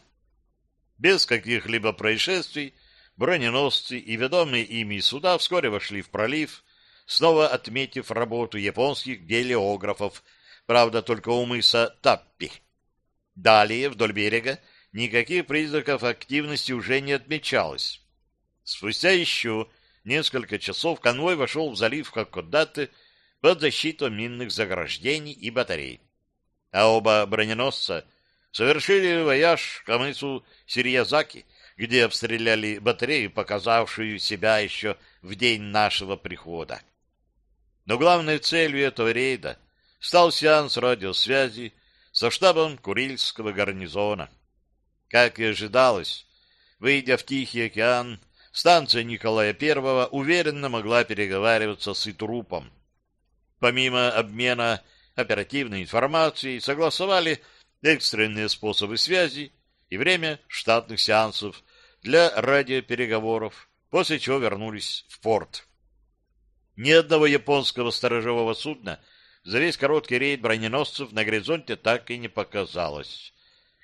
Без каких-либо происшествий броненосцы и ведомые ими суда вскоре вошли в пролив, снова отметив работу японских гелиографов, правда, только у мыса Таппи. Далее, вдоль берега, никаких признаков активности уже не отмечалось. Спустя еще несколько часов конвой вошел в залив Хакодаты под защиту минных заграждений и батарей а оба броненосца совершили вояж к мысу Сириязаки, где обстреляли батарею, показавшую себя еще в день нашего прихода. Но главной целью этого рейда стал сеанс радиосвязи со штабом Курильского гарнизона. Как и ожидалось, выйдя в Тихий океан, станция Николая I уверенно могла переговариваться с Итрупом. Помимо обмена оперативной информации, согласовали экстренные способы связи и время штатных сеансов для радиопереговоров, после чего вернулись в порт. Ни одного японского сторожевого судна за весь короткий рейд броненосцев на горизонте так и не показалось.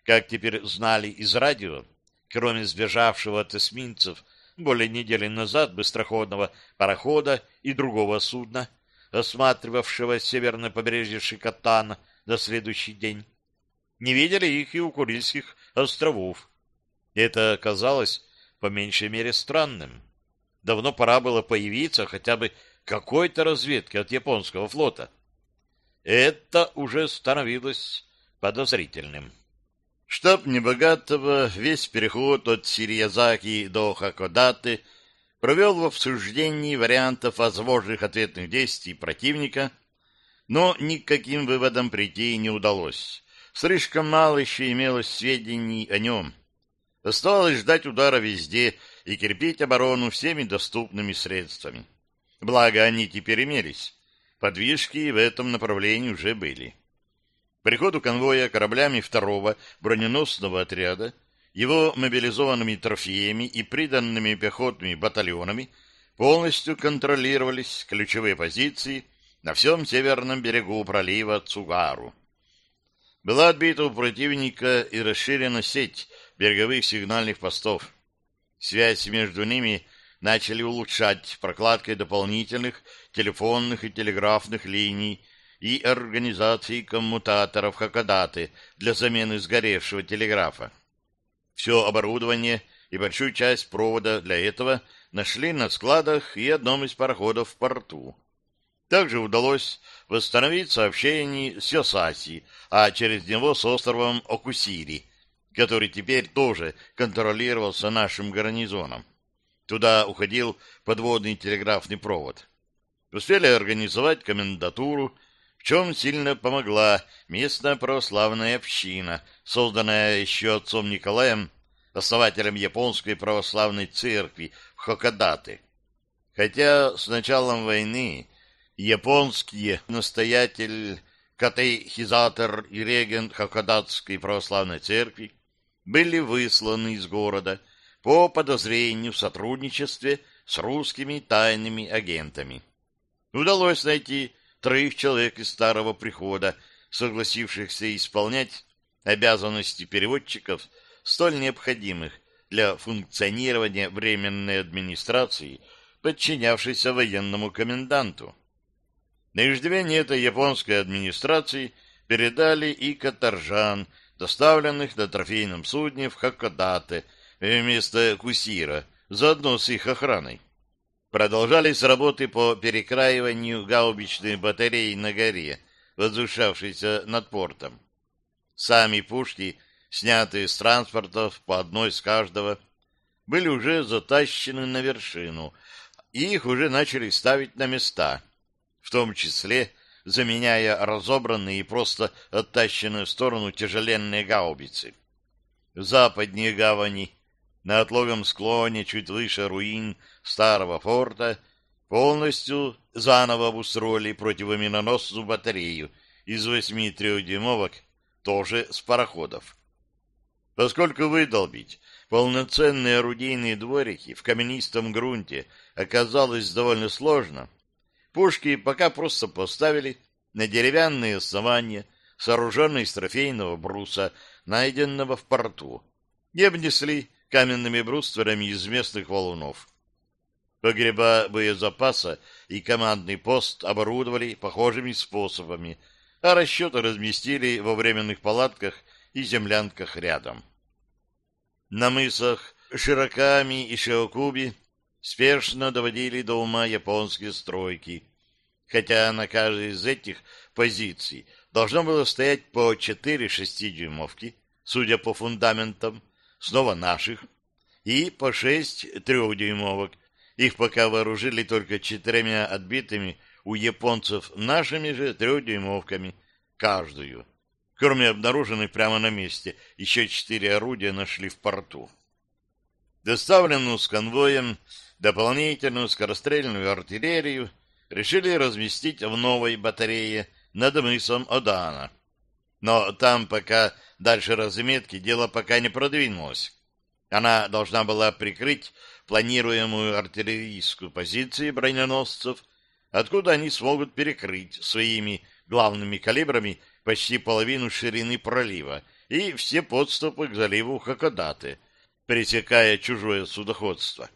Как теперь знали из радио, кроме сбежавшего от эсминцев более недели назад быстроходного парохода и другого судна, осматривавшего северное побережье Шикотана на следующий день. Не видели их и у Курильских островов. Это казалось по меньшей мере странным. Давно пора было появиться хотя бы какой-то разведки от японского флота. Это уже становилось подозрительным. Штаб Небогатого весь переход от Сириязаки до Хакодаты — провел в обсуждении вариантов возможных ответных действий противника, но никаким выводом прийти не удалось. Слишком мало еще имелось сведений о нем. Оставалось ждать удара везде и крепить оборону всеми доступными средствами. Благо, они теперь имелись. Подвижки в этом направлении уже были. Приходу конвоя кораблями второго броненосного отряда его мобилизованными трофеями и приданными пехотными батальонами полностью контролировались ключевые позиции на всем северном берегу пролива Цугару. Была отбита у противника и расширена сеть береговых сигнальных постов. Связь между ними начали улучшать прокладкой дополнительных телефонных и телеграфных линий и организации коммутаторов Хакодаты для замены сгоревшего телеграфа. Все оборудование и большую часть провода для этого нашли на складах и одном из пароходов в порту. Также удалось восстановить сообщение с Йосаси, а через него с островом Окусири, который теперь тоже контролировался нашим гарнизоном. Туда уходил подводный телеграфный провод. Успели организовать комендатуру, чем сильно помогла местная православная община, созданная еще отцом Николаем, основателем японской православной церкви в Хокодате. Хотя с началом войны японский настоятель катехизатор и регент Хакадатской православной церкви, были высланы из города по подозрению в сотрудничестве с русскими тайными агентами. Удалось найти троих человек из старого прихода, согласившихся исполнять обязанности переводчиков, столь необходимых для функционирования временной администрации, подчинявшейся военному коменданту. На иждивение этой японской администрации передали и каторжан, доставленных на трофейном судне в Хакодате вместо Кусира, заодно с их охраной. Продолжались работы по перекраиванию гаубичной батареи на горе, возвышавшейся над портом. Сами пушки, снятые с транспортов по одной с каждого, были уже затащены на вершину, и их уже начали ставить на места, в том числе заменяя разобранные и просто оттащенные в сторону тяжеленные гаубицы. В западнее гавани на отлогом склоне, чуть выше руин старого форта, полностью заново обустроили противоминоносную батарею из восьми трехдюймовок, тоже с пароходов. Поскольку выдолбить полноценные орудийные дворики в каменистом грунте оказалось довольно сложно, пушки пока просто поставили на деревянные основания, сооруженные из трофейного бруса, найденного в порту, и обнесли каменными брустверами из местных валунов. Погреба боезапаса и командный пост оборудовали похожими способами, а расчеты разместили во временных палатках и землянках рядом. На мысах Широками и Шиокуби спешно доводили до ума японские стройки, хотя на каждой из этих позиций должно было стоять по четыре шестидюймовки, судя по фундаментам, снова наших, и по шесть трехдюймовок. Их пока вооружили только четырьмя отбитыми у японцев нашими же трехдюймовками, каждую. Кроме обнаруженных прямо на месте, еще четыре орудия нашли в порту. Доставленную с конвоем дополнительную скорострельную артиллерию решили разместить в новой батарее над мысом Одана. Но там пока Дальше разметки дело пока не продвинулось. Она должна была прикрыть планируемую артиллерийскую позицию броненосцев, откуда они смогут перекрыть своими главными калибрами почти половину ширины пролива и все подступы к заливу Хакодаты, пересекая чужое судоходство.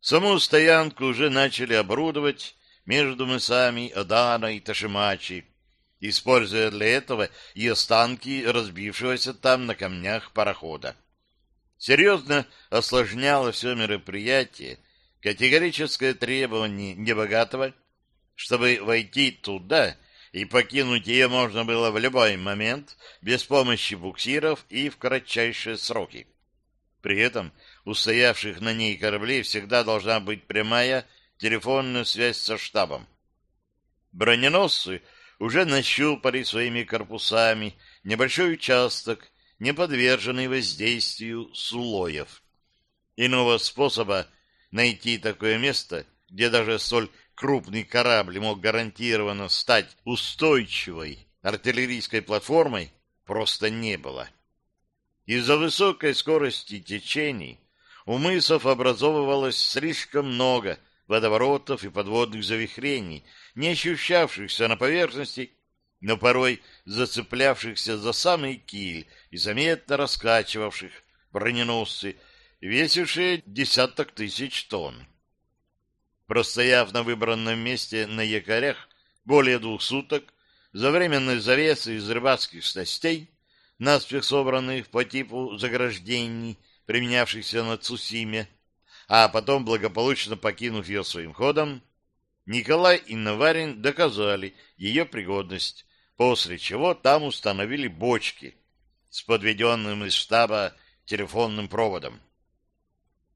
Саму стоянку уже начали оборудовать между мысами Адана и Ташимачи, используя для этого и останки разбившегося там на камнях парохода. Серьезно осложняло все мероприятие категорическое требование небогатого, чтобы войти туда и покинуть ее можно было в любой момент без помощи буксиров и в кратчайшие сроки. При этом у стоявших на ней кораблей всегда должна быть прямая телефонная связь со штабом. Броненосцы — уже нащупали своими корпусами небольшой участок, не подверженный воздействию слоев. Иного способа найти такое место, где даже столь крупный корабль мог гарантированно стать устойчивой артиллерийской платформой, просто не было. Из-за высокой скорости течений у мысов образовывалось слишком много водоворотов и подводных завихрений, не ощущавшихся на поверхности, но порой зацеплявшихся за самый киль и заметно раскачивавших броненосцы, весившие десяток тысяч тонн. Простояв на выбранном месте на якорях более двух суток, за временной завесой из рыбацких снастей, наспех собранных по типу заграждений, применявшихся на Цусиме, а потом, благополучно покинув ее своим ходом, Николай и Наварин доказали ее пригодность, после чего там установили бочки с подведенным из штаба телефонным проводом.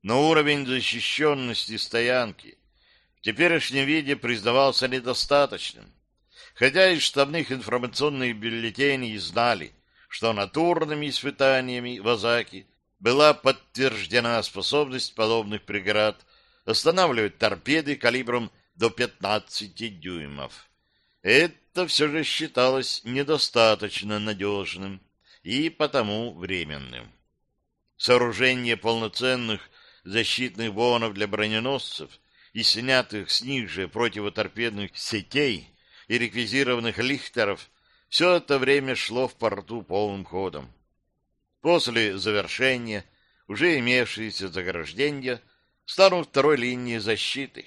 Но уровень защищенности стоянки в теперешнем виде признавался недостаточным, хотя из штабных информационных бюллетеней знали, что натурными испытаниями в Азаке была подтверждена способность подобных преград останавливать торпеды калибром до 15 дюймов. Это все же считалось недостаточно надежным и потому временным. Сооружение полноценных защитных бонов для броненосцев и снятых с них же противоторпедных сетей и реквизированных лихтеров все это время шло в порту полным ходом. После завершения уже имевшиеся заграждения станут второй линией защиты.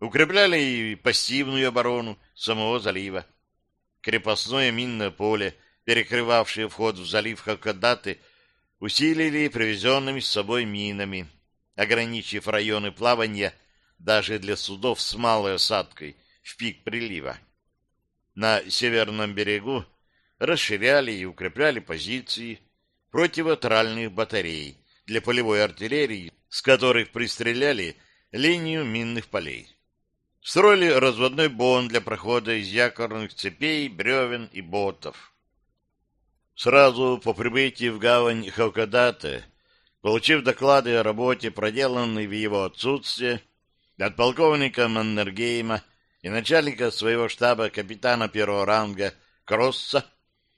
Укрепляли и пассивную оборону самого залива. Крепостное минное поле, перекрывавшее вход в залив Хакодаты, усилили привезенными с собой минами, ограничив районы плавания даже для судов с малой осадкой в пик прилива. На северном берегу расширяли и укрепляли позиции противотральных батарей для полевой артиллерии, с которых пристреляли линию минных полей. Строили разводной бон для прохода из якорных цепей, бревен и ботов. Сразу по прибытии в гавань Хокодате, получив доклады о работе, проделанной в его отсутствие, от полковника Маннергейма и начальника своего штаба капитана первого ранга Кросса,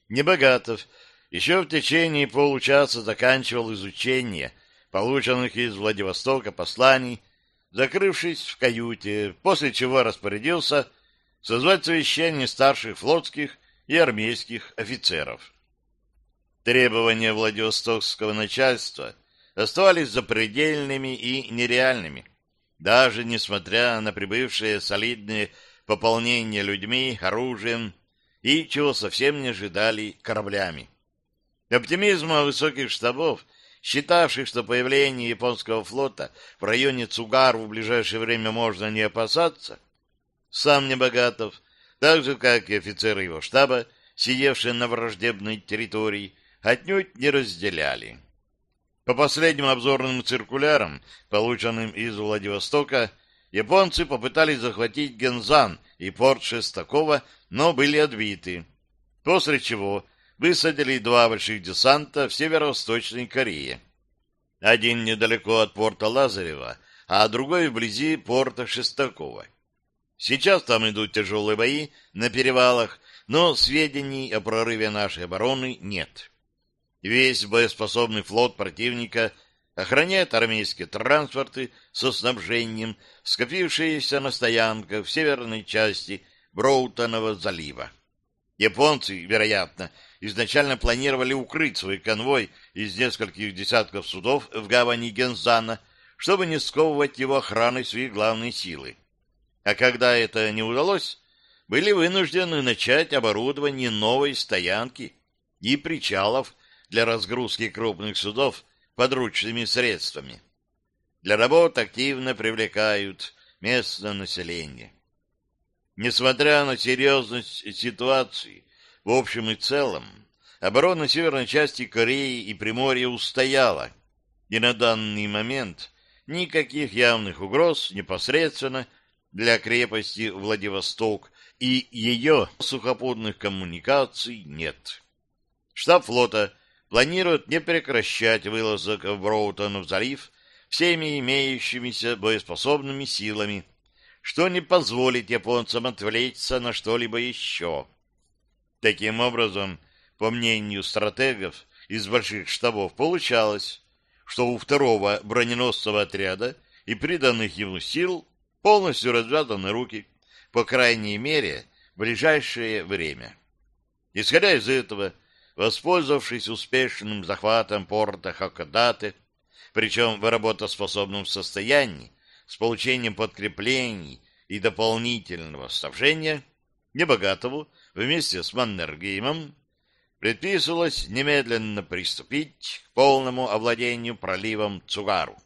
Небогатов еще в течение получаса заканчивал изучение полученных из Владивостока посланий, закрывшись в каюте, после чего распорядился созвать совещание старших флотских и армейских офицеров. Требования Владивостокского начальства оставались запредельными и нереальными, даже несмотря на прибывшие солидные пополнения людьми, оружием и, чего совсем не ожидали, кораблями. Оптимизма высоких штабов, считавших, что появление японского флота в районе Цугару в ближайшее время можно не опасаться, сам Небогатов, так же, как и офицеры его штаба, сидевшие на враждебной территории, отнюдь не разделяли. По последним обзорным циркулярам, полученным из Владивостока, японцы попытались захватить Гензан и порт Шестакова, но были отбиты, после чего высадили два больших десанта в северо-восточной Корее. Один недалеко от порта Лазарева, а другой вблизи порта Шестакова. Сейчас там идут тяжелые бои на перевалах, но сведений о прорыве нашей обороны нет. Весь боеспособный флот противника охраняет армейские транспорты со снабжением, скопившиеся на стоянках в северной части Броутонова залива. Японцы, вероятно, изначально планировали укрыть свой конвой из нескольких десятков судов в гавани Гензана, чтобы не сковывать его охраной своей главной силы. А когда это не удалось, были вынуждены начать оборудование новой стоянки и причалов для разгрузки крупных судов подручными средствами. Для работ активно привлекают местное население. Несмотря на серьезность ситуации, в общем и целом, оборона северной части Кореи и Приморья устояла, и на данный момент никаких явных угроз непосредственно для крепости Владивосток и ее сухопутных коммуникаций нет. Штаб флота планирует не прекращать вылазок в Броутон в залив всеми имеющимися боеспособными силами, что не позволит японцам отвлечься на что-либо еще. Таким образом, по мнению стратегов из больших штабов, получалось, что у второго броненосного отряда и приданных ему сил полностью развязаны руки, по крайней мере, в ближайшее время. Исходя из этого, воспользовавшись успешным захватом порта Хакодате, причем в работоспособном состоянии, с получением подкреплений и дополнительного снабжения, Небогатову вместе с Маннергеймом предписывалось немедленно приступить к полному овладению проливом Цугару.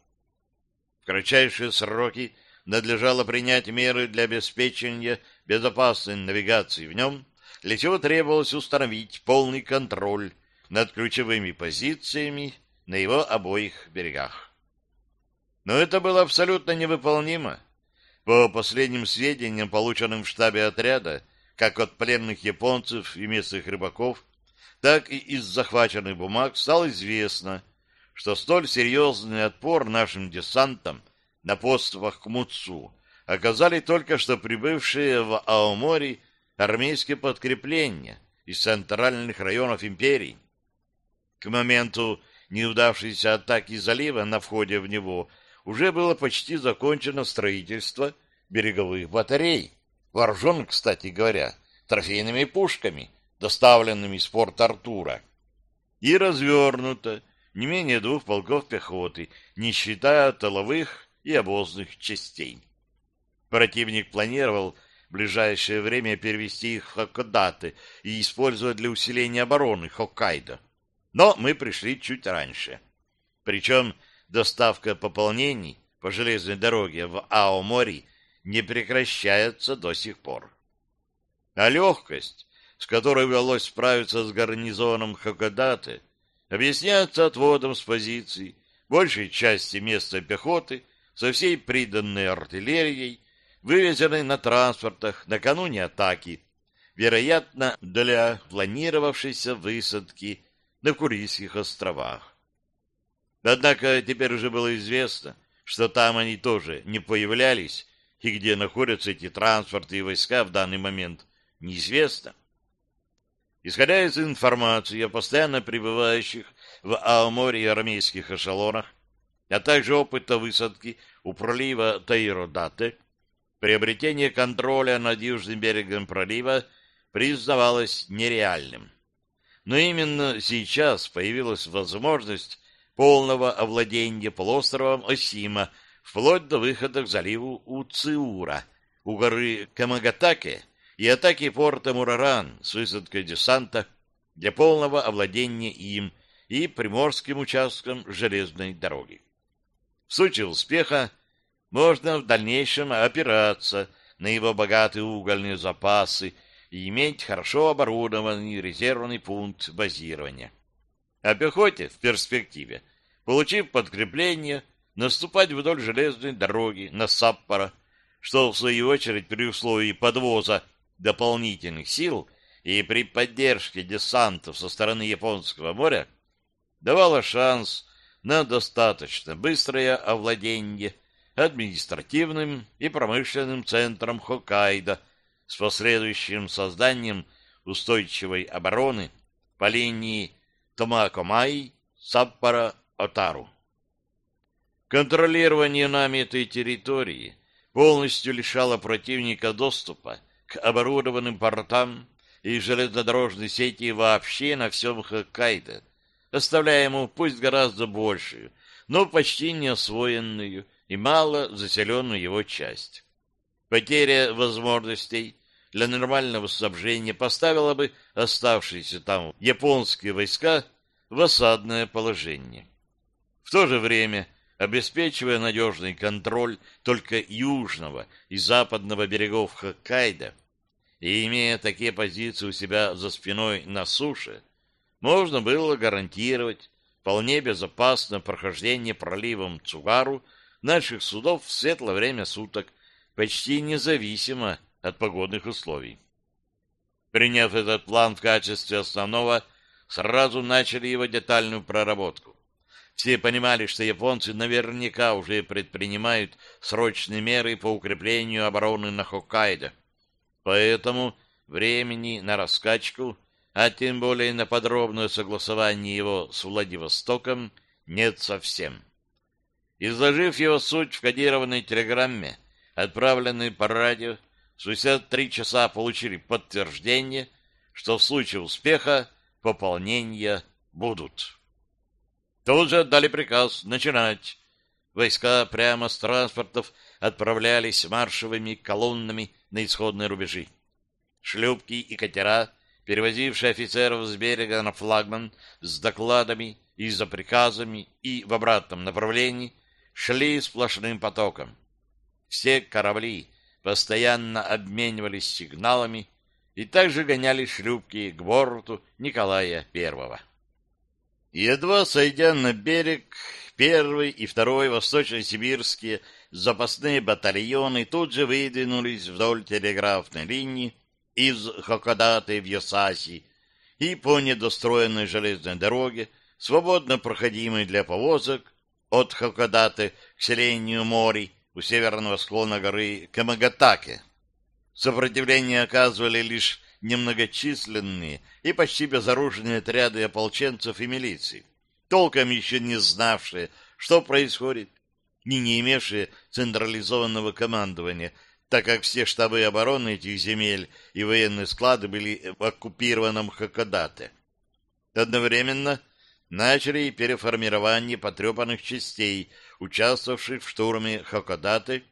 В кратчайшие сроки надлежало принять меры для обеспечения безопасной навигации в нем, для чего требовалось установить полный контроль над ключевыми позициями на его обоих берегах. Но это было абсолютно невыполнимо. По последним сведениям, полученным в штабе отряда, как от пленных японцев и местных рыбаков, так и из захваченных бумаг стало известно, что столь серьезный отпор нашим десантам на подступах к Муцу оказали только что прибывшие в Аомори армейские подкрепления из центральных районов империи. К моменту неудавшейся атаки залива на входе в него уже было почти закончено строительство береговых батарей, вооруженных, кстати говоря, трофейными пушками, доставленными с порта Артура, и развернуто не менее двух полков пехоты, не считая тыловых и обозных частей. Противник планировал в ближайшее время перевести их в Хоккодате и использовать для усиления обороны Хоккайдо. Но мы пришли чуть раньше. Причем доставка пополнений по железной дороге в Аомори не прекращается до сих пор. А легкость, с которой удалось справиться с гарнизоном Хокодаты, объясняется отводом с позиций большей части места пехоты со всей приданной артиллерией, вывезенной на транспортах накануне атаки, вероятно, для планировавшейся высадки на Курильских островах. Однако теперь уже было известно, что там они тоже не появлялись, и где находятся эти транспорты и войска в данный момент, неизвестно. Исходя из информации о постоянно пребывающих в Аоморе армейских эшелонах, а также опыта высадки у пролива Таиродате, приобретение контроля над южным берегом пролива признавалось нереальным. Но именно сейчас появилась возможность полного овладения полуостровом Осима вплоть до выхода к заливу Уциура, у горы Камагатаке и атаки порта Мураран с высадкой десанта для полного овладения им и приморским участком железной дороги. В случае успеха можно в дальнейшем опираться на его богатые угольные запасы и иметь хорошо оборудованный резервный пункт базирования. А пехоте в перспективе, получив подкрепление, наступать вдоль железной дороги на Саппора, что в свою очередь при условии подвоза дополнительных сил и при поддержке десантов со стороны Японского моря давало шанс на достаточно быстрое овладение административным и промышленным центром Хоккайдо с последующим созданием устойчивой обороны по линии Томакомай, Саппора-Отару. Контролирование нами этой территории полностью лишало противника доступа к оборудованным портам и железнодорожной сети вообще на всем Хоккайдо, оставляя ему пусть гораздо большую, но почти не освоенную и мало заселенную его часть. Потеря возможностей для нормального снабжения поставила бы оставшиеся там японские войска в осадное положение. В то же время, обеспечивая надежный контроль только южного и западного берегов Хоккайдо и имея такие позиции у себя за спиной на суше, можно было гарантировать вполне безопасное прохождение проливом Цугару наших судов в светлое время суток, почти независимо от погодных условий. Приняв этот план в качестве основного, сразу начали его детальную проработку. Все понимали, что японцы наверняка уже предпринимают срочные меры по укреплению обороны на Хоккайдо. Поэтому времени на раскачку, а тем более на подробное согласование его с Владивостоком, нет совсем. Изложив его суть в кодированной телеграмме, отправленной по радио, спустя три часа получили подтверждение, что в случае успеха пополнения будут. Тут же отдали приказ начинать. Войска прямо с транспортов отправлялись маршевыми колоннами на исходные рубежи. Шлюпки и катера, перевозившие офицеров с берега на флагман с докладами и за приказами и в обратном направлении, шли сплошным потоком. Все корабли постоянно обменивались сигналами и также гоняли шлюпки к борту Николая I. Едва сойдя на берег, первый и второй восточно-сибирские запасные батальоны тут же выдвинулись вдоль телеграфной линии из Хокодаты в Йосаси и по недостроенной железной дороге, свободно проходимой для повозок, от Хокодаты к селению Мори у северного склона горы Камагатаке. Сопротивление оказывали лишь немногочисленные и почти безоружные отряды ополченцев и милиции, толком еще не знавшие, что происходит, и не имевшие централизованного командования, так как все штабы обороны этих земель и военные склады были в оккупированном Хакодате. Одновременно начали переформирование потрепанных частей, участвовавших в штурме Хакодаты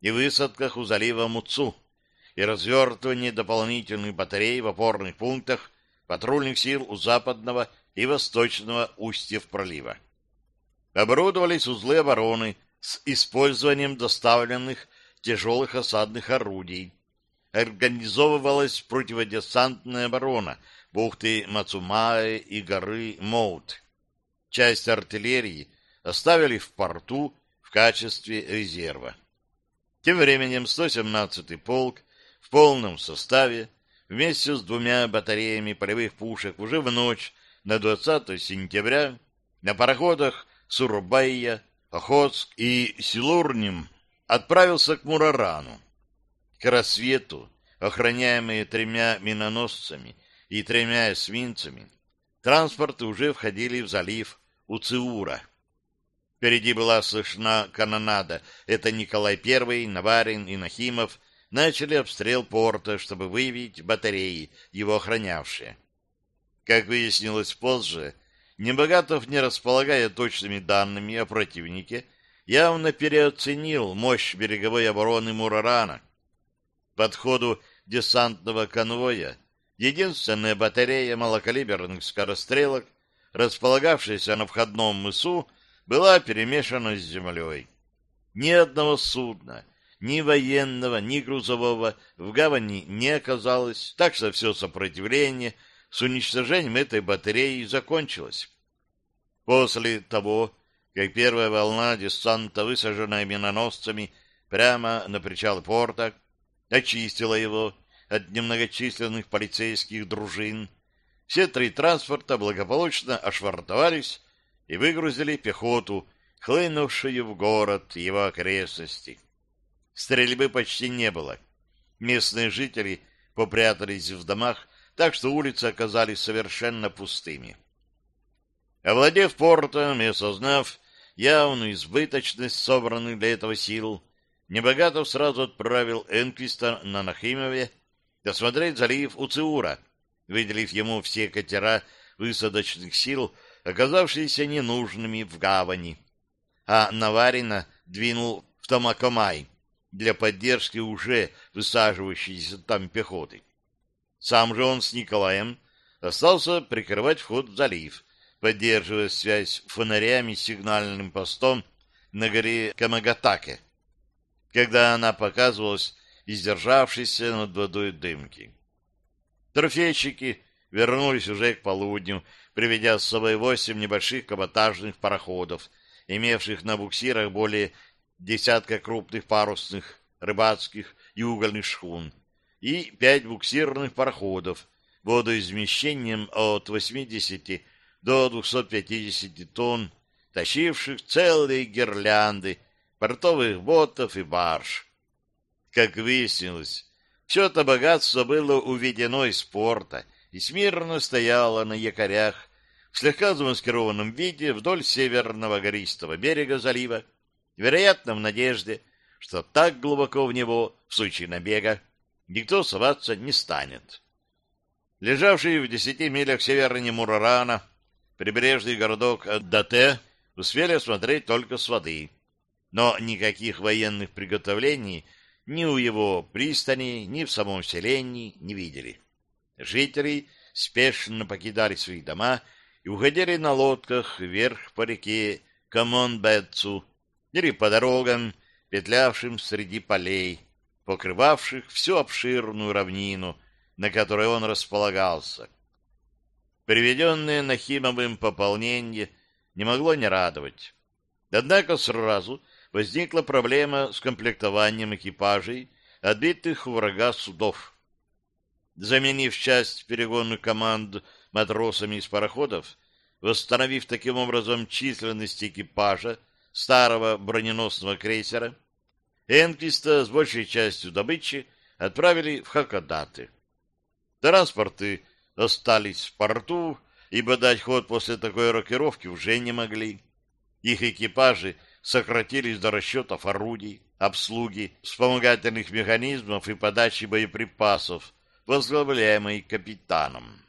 и высадках у залива Муцу, и развертывание дополнительных батарей в опорных пунктах патрульных сил у западного и восточного устьев пролива. Оборудовались узлы обороны с использованием доставленных тяжелых осадных орудий. Организовывалась противодесантная оборона бухты Мацумаe и горы Моут. Часть артиллерии оставили в порту в качестве резерва. Тем временем 117-й полк в полном составе вместе с двумя батареями полевых пушек уже в ночь на 20 сентября на пароходах Сурубайя, Охотск и Силурним отправился к Мурарану. К рассвету, охраняемые тремя миноносцами и тремя эсминцами, транспорты уже входили в залив Уциура. Впереди была слышна канонада. Это Николай I, Наварин и Нахимов начали обстрел порта, чтобы выявить батареи, его охранявшие. Как выяснилось позже, Небогатов, не располагая точными данными о противнике, явно переоценил мощь береговой обороны Мурарана. Подходу десантного конвоя единственная батарея малокалиберных скорострелок, располагавшаяся на входном мысу, была перемешана с землей. Ни одного судна, ни военного, ни грузового в гавани не оказалось, так что все сопротивление с уничтожением этой батареи закончилось. После того, как первая волна десанта, высаженная миноносцами прямо на причал порта, очистила его от немногочисленных полицейских дружин, все три транспорта благополучно ошвартовались и выгрузили пехоту, хлынувшую в город его окрестности. Стрельбы почти не было. Местные жители попрятались в домах, так что улицы оказались совершенно пустыми. Овладев портом и осознав явную избыточность собранных для этого сил, Небогатов сразу отправил Энквиста на Нахимове досмотреть залив Уциура, выделив ему все катера высадочных сил, оказавшиеся ненужными в гавани. А Наварина двинул в Томакомай для поддержки уже высаживающейся там пехоты. Сам же он с Николаем остался прикрывать вход в залив, поддерживая связь фонарями с сигнальным постом на горе Камагатаке, когда она показывалась издержавшейся над водой дымки. Трофейщики вернулись уже к полудню, приведя с собой восемь небольших каботажных пароходов, имевших на буксирах более десятка крупных парусных, рыбацких и угольных шхун, и пять буксирных пароходов водоизмещением от 80 до 250 тонн, тащивших целые гирлянды портовых ботов и барж. Как выяснилось, все это богатство было уведено из порта и смирно стояло на якорях в слегка замаскированном виде вдоль северного гористого берега залива, вероятно, в надежде, что так глубоко в него, в случае набега, никто соваться не станет. Лежавший в десяти милях севернее Мурарана, прибрежный городок Дате успели осмотреть только с воды, но никаких военных приготовлений ни у его пристани, ни в самом селении не видели. Жители спешно покидали свои дома и уходили на лодках вверх по реке Камон-Бетцу или по дорогам, петлявшим среди полей, покрывавших всю обширную равнину, на которой он располагался. Приведенное Нахимовым пополнение не могло не радовать. Однако сразу возникла проблема с комплектованием экипажей, отбитых у врага судов. Заменив часть перегонных команд матросами из пароходов, восстановив таким образом численность экипажа старого броненосного крейсера, Энквиста с большей частью добычи отправили в Хакодаты. Транспорты остались в порту, ибо дать ход после такой рокировки уже не могли. Их экипажи сократились до расчетов орудий, обслуги, вспомогательных механизмов и подачи боеприпасов, возглавляемой капитаном.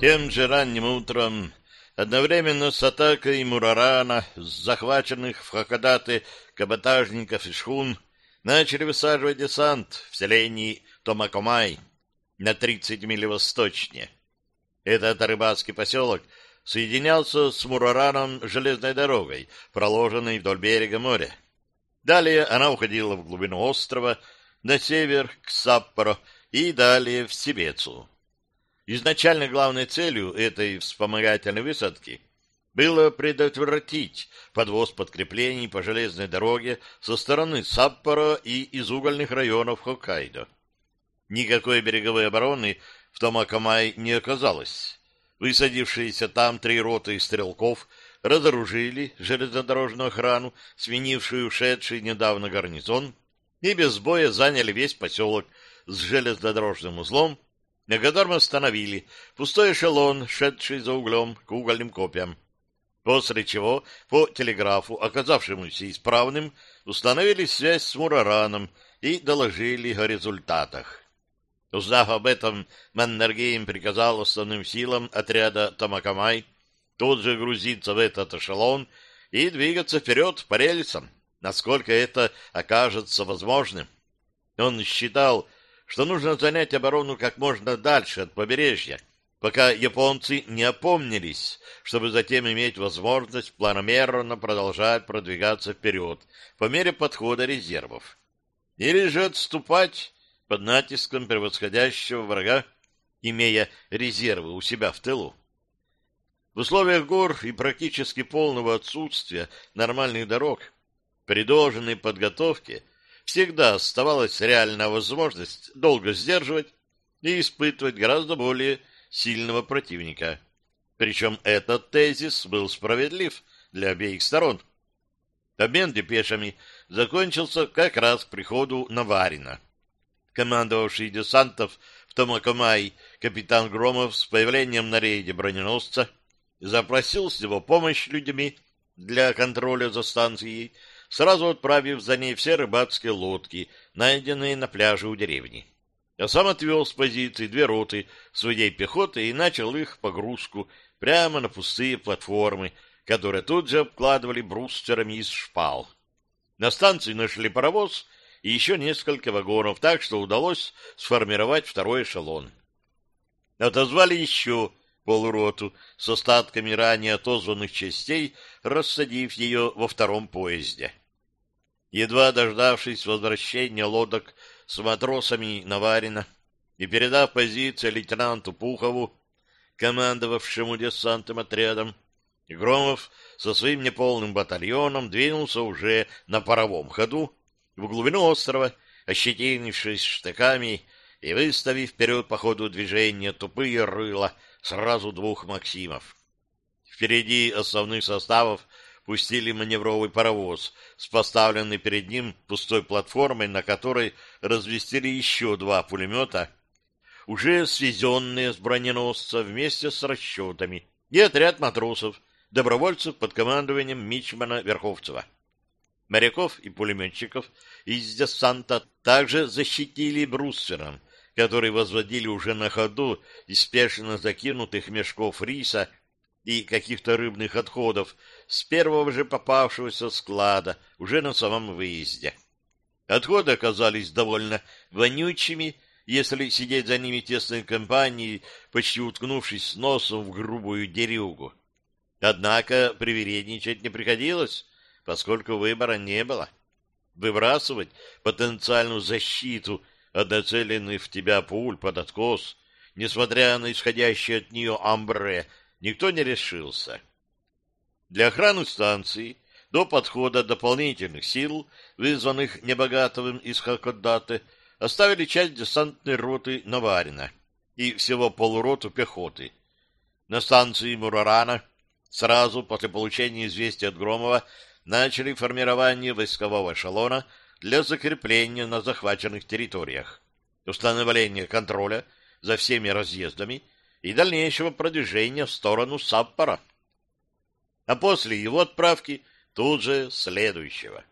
Тем же ранним утром, одновременно с атакой Мурарана, захваченных в Хакодате каботажников и шхун, начали высаживать десант в селении Томакомай на 30 миль восточнее. Этот рыбацкий поселок соединялся с Мурараном железной дорогой, проложенной вдоль берега моря. Далее она уходила в глубину острова, на север, к Саппоро и далее в Сибецу. Изначально главной целью этой вспомогательной высадки было предотвратить подвоз подкреплений по железной дороге со стороны Саппоро и из угольных районов Хоккайдо. Никакой береговой обороны в Томакамай не оказалось. Высадившиеся там три роты стрелков разоружили железнодорожную охрану, сменившую ушедший недавно гарнизон, и без боя заняли весь поселок с железнодорожным узлом котором остановили пустой эшелон, шедший за углем к угольным копьям. После чего по телеграфу, оказавшемуся исправным, установили связь с Мурараном и доложили о результатах. Узнав об этом, Маннергейм приказал основным силам отряда Тамакамай тут же грузиться в этот эшелон и двигаться вперед по рельсам, насколько это окажется возможным. Он считал, что нужно занять оборону как можно дальше от побережья, пока японцы не опомнились, чтобы затем иметь возможность планомерно продолжать продвигаться вперед по мере подхода резервов. Или же отступать под натиском превосходящего врага, имея резервы у себя в тылу. В условиях гор и практически полного отсутствия нормальных дорог при должной подготовке – всегда оставалась реальная возможность долго сдерживать и испытывать гораздо более сильного противника. Причем этот тезис был справедлив для обеих сторон. Обмен депешами закончился как раз к приходу Наварина. Командовавший десантов в Томакомай капитан Громов с появлением на рейде броненосца запросил с него помощь людьми для контроля за станцией, сразу отправив за ней все рыбацкие лодки, найденные на пляже у деревни. Я сам отвел с позиции две роты своей пехоты и начал их погрузку прямо на пустые платформы, которые тут же обкладывали брустерами из шпал. На станции нашли паровоз и еще несколько вагонов, так что удалось сформировать второй эшелон. Отозвали еще полуроту с остатками ранее отозванных частей, рассадив ее во втором поезде. Едва дождавшись возвращения лодок с матросами Наварина и передав позиции лейтенанту Пухову, командовавшему десантным отрядом, Громов со своим неполным батальоном двинулся уже на паровом ходу в глубину острова, ощетинившись штыками и выставив вперед по ходу движения тупые рыла сразу двух «Максимов». Впереди основных составов пустили маневровый паровоз с поставленной перед ним пустой платформой, на которой развестили еще два пулемета, уже свезенные с броненосца вместе с расчетами, и отряд матросов, добровольцев под командованием Мичмана Верховцева. Моряков и пулеметчиков из десанта также защитили брустером, который возводили уже на ходу из спешно закинутых мешков риса и каких-то рыбных отходов с первого же попавшегося склада уже на самом выезде. Отходы оказались довольно вонючими, если сидеть за ними тесной компанией, почти уткнувшись носом в грубую дерюгу. Однако привередничать не приходилось, поскольку выбора не было. Выбрасывать потенциальную защиту – от нацеленных в тебя пуль под откос, несмотря на исходящее от нее амбре, никто не решился. Для охраны станции до подхода дополнительных сил, вызванных Небогатовым из Хакодаты, оставили часть десантной роты Наварина и всего полуроту пехоты. На станции Мурарана сразу после получения известия от Громова начали формирование войскового эшелона для закрепления на захваченных территориях, установления контроля за всеми разъездами и дальнейшего продвижения в сторону Саппора. А после его отправки тут же следующего.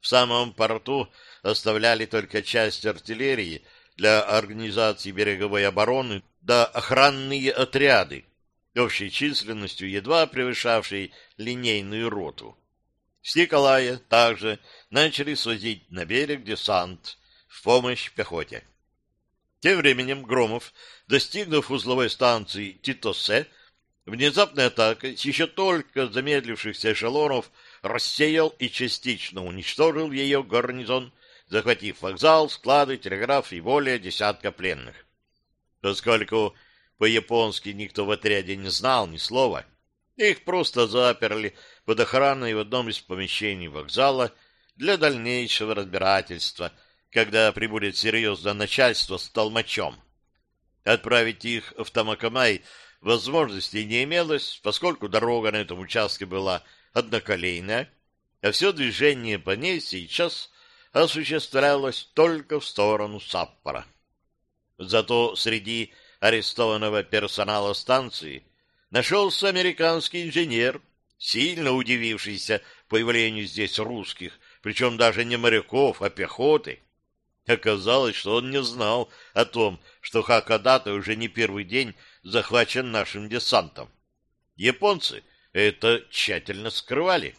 В самом порту оставляли только часть артиллерии для организации береговой обороны да охранные отряды, общей численностью едва превышавшей линейную роту. С Николая также начали свозить на берег десант в помощь пехоте. Тем временем Громов, достигнув узловой станции Титосе, внезапной атакой с еще только замедлившихся эшелонов рассеял и частично уничтожил ее гарнизон, захватив вокзал, склады, телеграф и более десятка пленных. Поскольку по-японски никто в отряде не знал ни слова, их просто заперли под охраной в одном из помещений вокзала для дальнейшего разбирательства – когда прибудет серьезное начальство с толмачом. Отправить их в Тамакамай возможности не имелось, поскольку дорога на этом участке была одноколейная, а все движение по ней сейчас осуществлялось только в сторону Саппора. Зато среди арестованного персонала станции нашелся американский инженер, сильно удивившийся появлению здесь русских, причем даже не моряков, а пехоты. Оказалось, что он не знал о том, что Хакодата уже не первый день захвачен нашим десантом. Японцы это тщательно скрывали.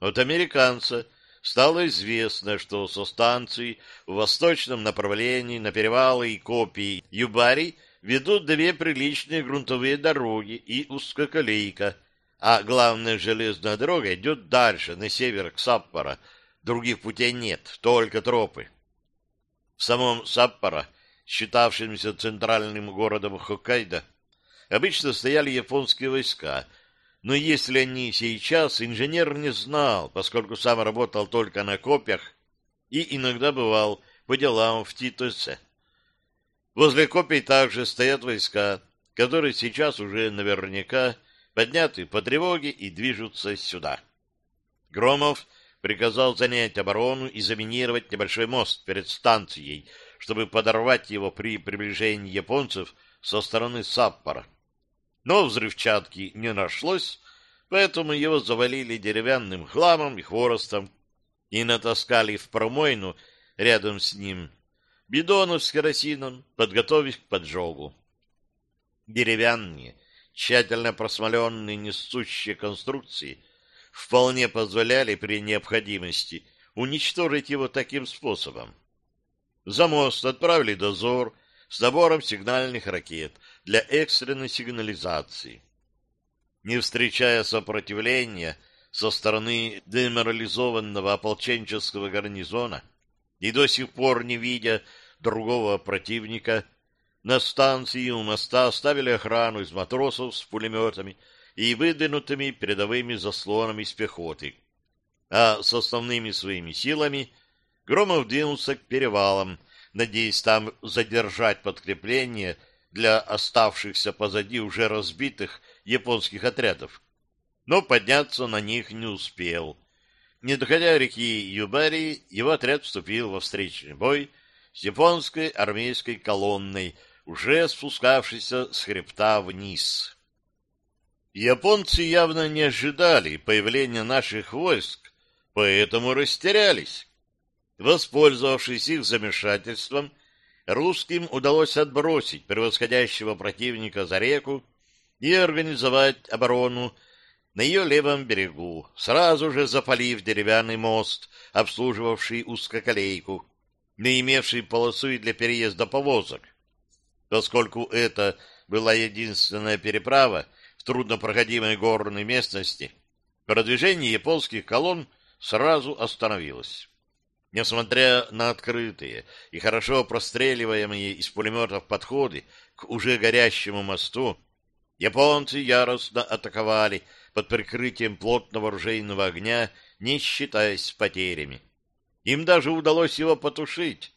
От американца стало известно, что со станции в восточном направлении на перевалы и копии Юбари ведут две приличные грунтовые дороги и узкоколейка, а главная железная дорога идет дальше, на север к Саппоро. Других путей нет, только тропы. В самом Саппоро, считавшемся центральным городом Хоккайдо, обычно стояли японские войска, но если они сейчас, инженер не знал, поскольку сам работал только на копьях и иногда бывал по делам в Титосе. Возле копий также стоят войска, которые сейчас уже наверняка подняты по тревоге и движутся сюда. Громов приказал занять оборону и заминировать небольшой мост перед станцией, чтобы подорвать его при приближении японцев со стороны Саппора. Но взрывчатки не нашлось, поэтому его завалили деревянным хламом и хворостом и натаскали в промойну рядом с ним бидонов с керосином, подготовив к поджогу. Деревянные, тщательно просмоленные несущие конструкции вполне позволяли при необходимости уничтожить его таким способом. За мост отправили дозор с набором сигнальных ракет для экстренной сигнализации. Не встречая сопротивления со стороны деморализованного ополченческого гарнизона и до сих пор не видя другого противника, на станции у моста оставили охрану из матросов с пулеметами и выдвинутыми передовыми заслонами с пехоты. А с основными своими силами Громов двинулся к перевалам, надеясь там задержать подкрепление для оставшихся позади уже разбитых японских отрядов. Но подняться на них не успел. Не доходя реки Юбари, его отряд вступил во встречный бой с японской армейской колонной, уже спускавшейся с хребта вниз. Японцы явно не ожидали появления наших войск, поэтому растерялись. Воспользовавшись их замешательством, русским удалось отбросить превосходящего противника за реку и организовать оборону на ее левом берегу, сразу же запалив деревянный мост, обслуживавший узкоколейку, не имевший полосу для переезда повозок. Поскольку это была единственная переправа, труднопроходимой горной местности, продвижение японских колонн сразу остановилось. Несмотря на открытые и хорошо простреливаемые из пулеметов подходы к уже горящему мосту, японцы яростно атаковали под прикрытием плотного оружейного огня, не считаясь потерями. Им даже удалось его потушить.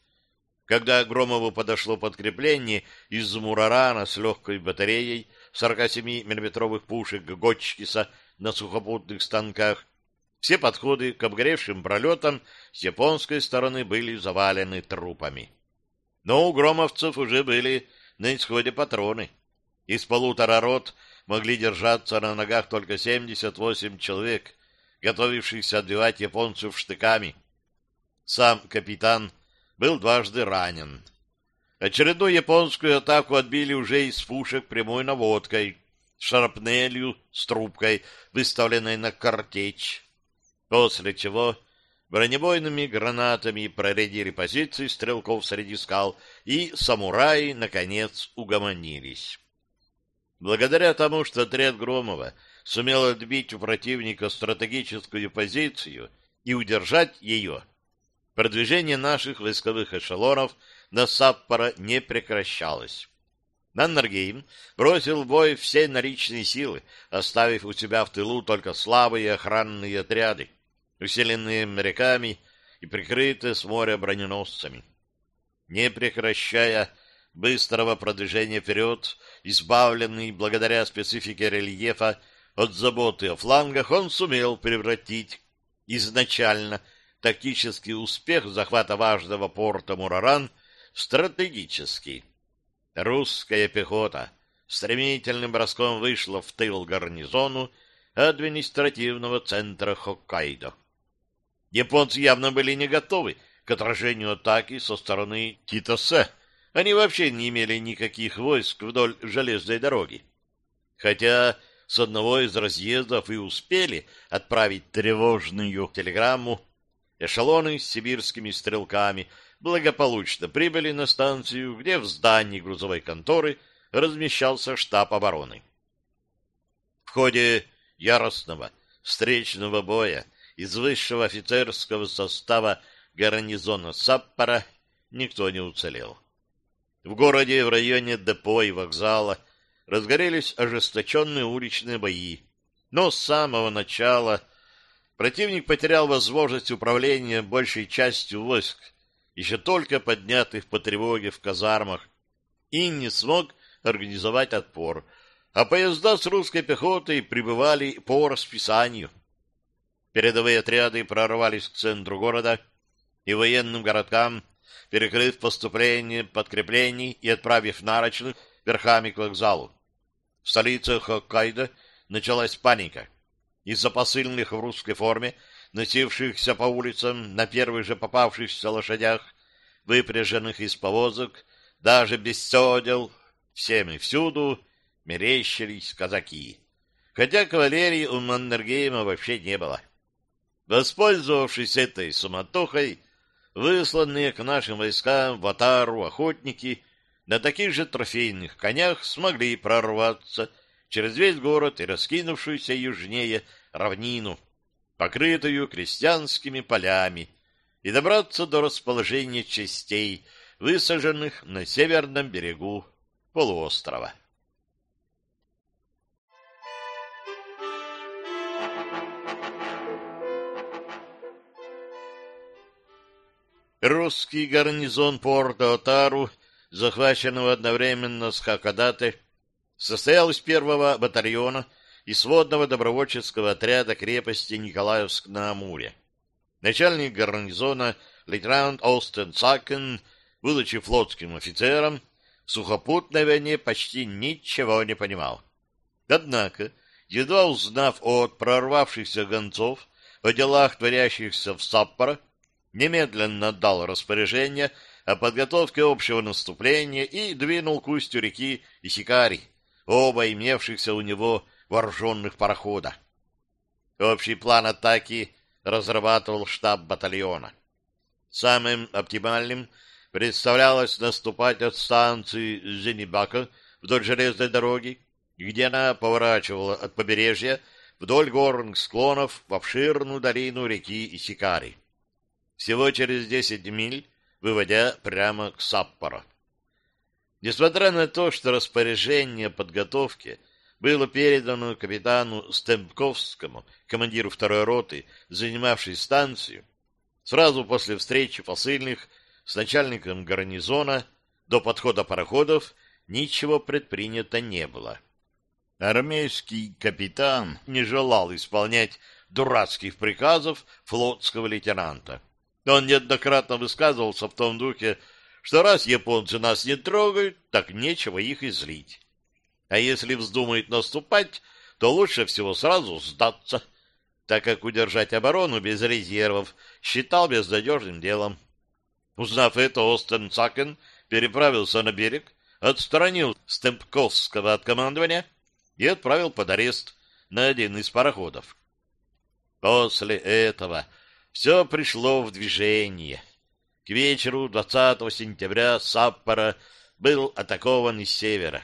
Когда Громову подошло подкрепление из Мурарана с легкой батареей, 47 миллиметровых пушек Готчкиса на сухопутных станках, все подходы к обгоревшим пролетам с японской стороны были завалены трупами. Но у громовцев уже были на исходе патроны. Из полутора рот могли держаться на ногах только 78 человек, готовившихся отбивать японцев штыками. Сам капитан был дважды ранен. Очередную японскую атаку отбили уже из пушек прямой наводкой, шарапнелью с трубкой, выставленной на картечь, после чего бронебойными гранатами проредили позиции стрелков среди скал, и самураи, наконец, угомонились. Благодаря тому, что отряд Громова сумел отбить у противника стратегическую позицию и удержать ее, продвижение наших войсковых эшелонов на Саппора не прекращалось. Наннергейм бросил в бой все наличные силы, оставив у себя в тылу только слабые охранные отряды, усиленные моряками и прикрытые с моря броненосцами. Не прекращая быстрого продвижения вперед, избавленный благодаря специфике рельефа от заботы о флангах, он сумел превратить изначально тактический успех захвата важного порта Мураран в стратегический. Русская пехота стремительным броском вышла в тыл гарнизону административного центра Хоккайдо. Японцы явно были не готовы к отражению атаки со стороны Титосе, они вообще не имели никаких войск вдоль железной дороги. Хотя с одного из разъездов и успели отправить тревожную телеграмму, эшелоны с сибирскими стрелками благополучно прибыли на станцию, где в здании грузовой конторы размещался штаб обороны. В ходе яростного встречного боя из высшего офицерского состава гарнизона Саппора никто не уцелел. В городе в районе депо и вокзала разгорелись ожесточенные уличные бои. Но с самого начала противник потерял возможность управления большей частью войск, еще только поднятых по тревоге в казармах, и не смог организовать отпор, а поезда с русской пехотой прибывали по расписанию. Передовые отряды прорвались к центру города и военным городкам перекрыв поступление подкреплений и отправив нарочных верхами к вокзалу. В столице Хоккайдо началась паника. Из-за посыльных в русской форме, носившихся по улицам на первых же попавшихся лошадях, выпряженных из повозок, даже без седел, всем и всюду мерещились казаки. Хотя кавалерии у Маннергейма вообще не было. Воспользовавшись этой суматохой, высланные к нашим войскам в Атару охотники на таких же трофейных конях смогли прорваться через весь город и раскинувшуюся южнее равнину, покрытую крестьянскими полями, и добраться до расположения частей, высаженных на северном берегу полуострова. Русский гарнизон порта Отару, захваченного одновременно с Хакодате, состоял из первого батальона и сводного добровольческого отряда крепости Николаевск на Амуре. Начальник гарнизона лейтенант Олстен Цакен, будучи флотским офицером, в сухопутной войне почти ничего не понимал. Однако, едва узнав от прорвавшихся гонцов о делах, творящихся в Саппоро, немедленно отдал распоряжение о подготовке общего наступления и двинул к устью реки Исикари, оба имевшихся у него вооруженных парохода. Общий план атаки разрабатывал штаб батальона. Самым оптимальным представлялось наступать от станции Зенибака вдоль железной дороги, где она поворачивала от побережья вдоль горных склонов в обширную долину реки Исикари всего через 10 миль, выводя прямо к Саппоро. Несмотря на то, что распоряжение подготовки было передано капитану Стемпковскому, командиру второй роты, занимавшей станцию, сразу после встречи посыльных с начальником гарнизона до подхода пароходов ничего предпринято не было. Армейский капитан не желал исполнять дурацких приказов флотского лейтенанта. Он неоднократно высказывался в том духе, что раз японцы нас не трогают, так нечего их излить. А если вздумают наступать, то лучше всего сразу сдаться, так как удержать оборону без резервов считал безнадежным делом. Узнав это, Остен Цакен переправился на берег, отстранил Стемпковского от командования и отправил под арест на один из пароходов. После этого все пришло в движение. К вечеру 20 сентября Саппора был атакован из севера.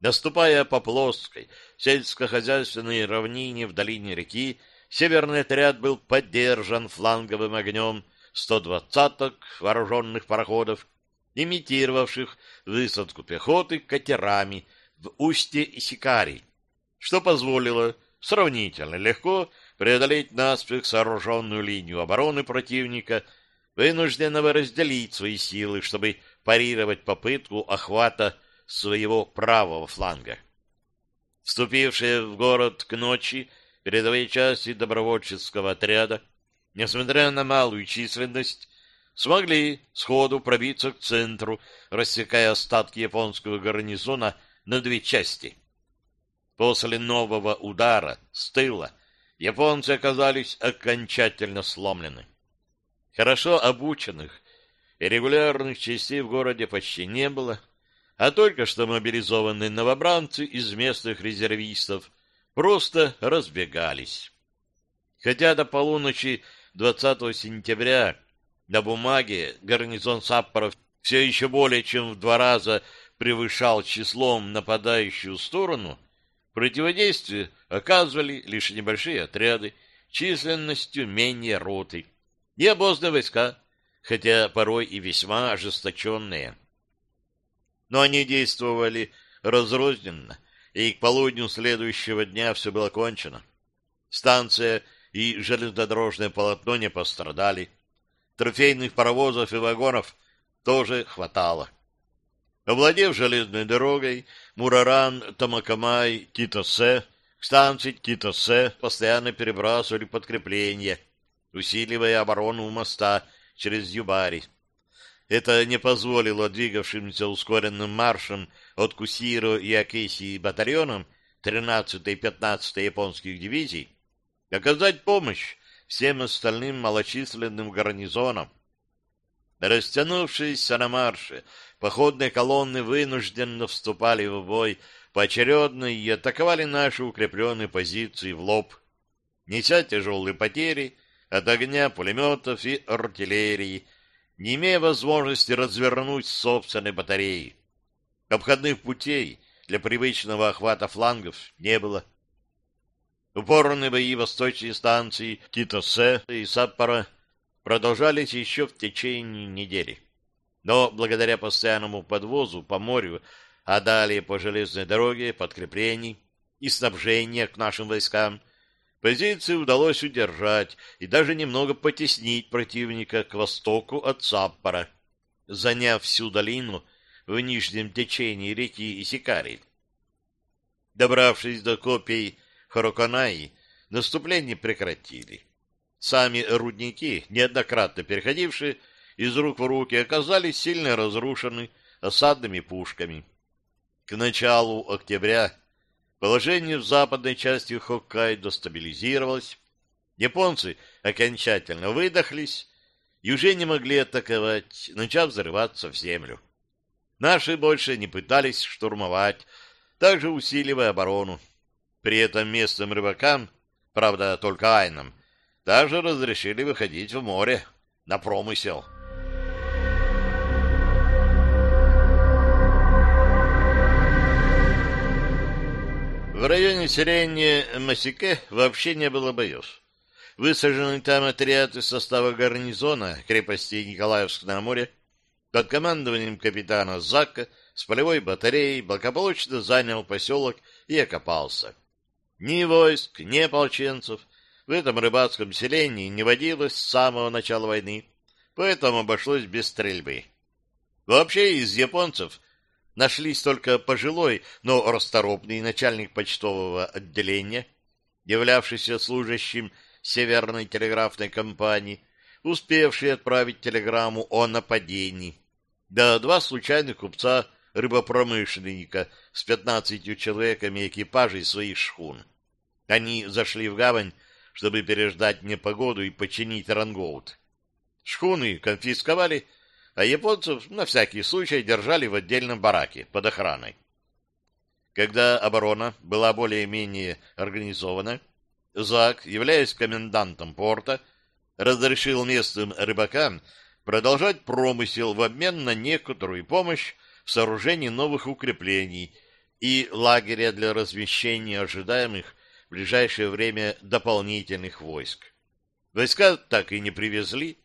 Наступая по плоской сельскохозяйственной равнине в долине реки, северный отряд был поддержан фланговым огнем 120-ок вооруженных пароходов, имитировавших высадку пехоты катерами в устье Сикари, что позволило сравнительно легко преодолеть наспех сооруженную линию обороны противника, вынужденного разделить свои силы, чтобы парировать попытку охвата своего правого фланга. Вступившие в город к ночи передовые части добровольческого отряда, несмотря на малую численность, смогли сходу пробиться к центру, рассекая остатки японского гарнизона на две части. После нового удара с тыла японцы оказались окончательно сломлены. Хорошо обученных и регулярных частей в городе почти не было, а только что мобилизованные новобранцы из местных резервистов просто разбегались. Хотя до полуночи 20 сентября на бумаге гарнизон Саппоров все еще более чем в два раза превышал числом нападающую сторону, противодействие оказывали лишь небольшие отряды численностью менее роты и обозные войска, хотя порой и весьма ожесточенные но они действовали разрозненно, и к полудню следующего дня все было кончено. Станция и железнодорожное полотно не пострадали. Трофейных паровозов и вагонов тоже хватало. Овладев железной дорогой, Мураран, Тамакамай, Китосе, к станции Китосе постоянно перебрасывали подкрепления, усиливая оборону моста через Юбари. Это не позволило двигавшимся ускоренным маршем от Кусиро и Акесии батальонам 13-й и 15-й японских дивизий оказать помощь всем остальным малочисленным гарнизонам. Растянувшиеся на марше, походные колонны вынужденно вступали в бой поочередно и атаковали наши укрепленные позиции в лоб, неся тяжелые потери от огня пулеметов и артиллерии, не имея возможности развернуть собственные батареи. Обходных путей для привычного охвата флангов не было. Упорные бои восточной станции Титосе и Саппора продолжались еще в течение недели. Но благодаря постоянному подвозу по морю, а далее по железной дороге подкреплений и снабжения к нашим войскам – Позиции удалось удержать и даже немного потеснить противника к востоку от Саппора, заняв всю долину в нижнем течении реки Исикари. Добравшись до копий Хороконаи, наступление прекратили. Сами рудники, неоднократно переходившие из рук в руки, оказались сильно разрушены осадными пушками. К началу октября Положение в западной части Хоккайдо стабилизировалось. Японцы окончательно выдохлись и уже не могли атаковать, начав взрываться в землю. Наши больше не пытались штурмовать, также усиливая оборону. При этом местным рыбакам, правда, только айнам, также разрешили выходить в море на промысел. В районе селения Масике вообще не было боев. Высаженный там отряд из состава гарнизона крепости Николаевск на море под командованием капитана Зака с полевой батареей благополучно занял поселок и окопался. Ни войск, ни ополченцев в этом рыбацком селении не водилось с самого начала войны, поэтому обошлось без стрельбы. Вообще из японцев Нашлись только пожилой, но расторопный начальник почтового отделения, являвшийся служащим Северной телеграфной компании, успевший отправить телеграмму о нападении, да два случайных купца рыбопромышленника с пятнадцатью человеками экипажей своих шхун. Они зашли в гавань, чтобы переждать непогоду и починить рангоут. Шхуны конфисковали, а японцев на всякий случай держали в отдельном бараке под охраной. Когда оборона была более-менее организована, Зак, являясь комендантом порта, разрешил местным рыбакам продолжать промысел в обмен на некоторую помощь в сооружении новых укреплений и лагеря для размещения ожидаемых ближайшее время дополнительных войск. Войска так и не привезли,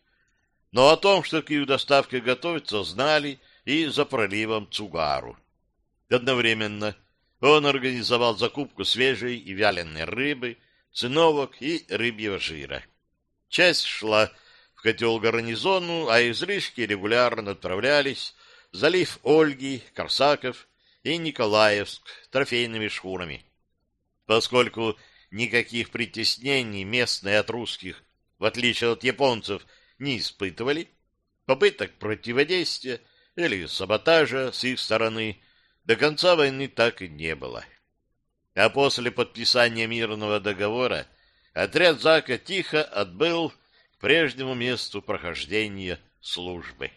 но о том, что к их доставке готовятся, знали и за проливом Цугару. Одновременно он организовал закупку свежей и вяленой рыбы, циновок и рыбьего жира. Часть шла в котел гарнизону, а излишки регулярно отправлялись в залив Ольги, Корсаков и Николаевск трофейными шхунами. Поскольку никаких притеснений местные от русских, в отличие от японцев, не испытывали, попыток противодействия или саботажа с их стороны до конца войны так и не было. А после подписания мирного договора отряд Зака тихо отбыл к прежнему месту прохождения службы.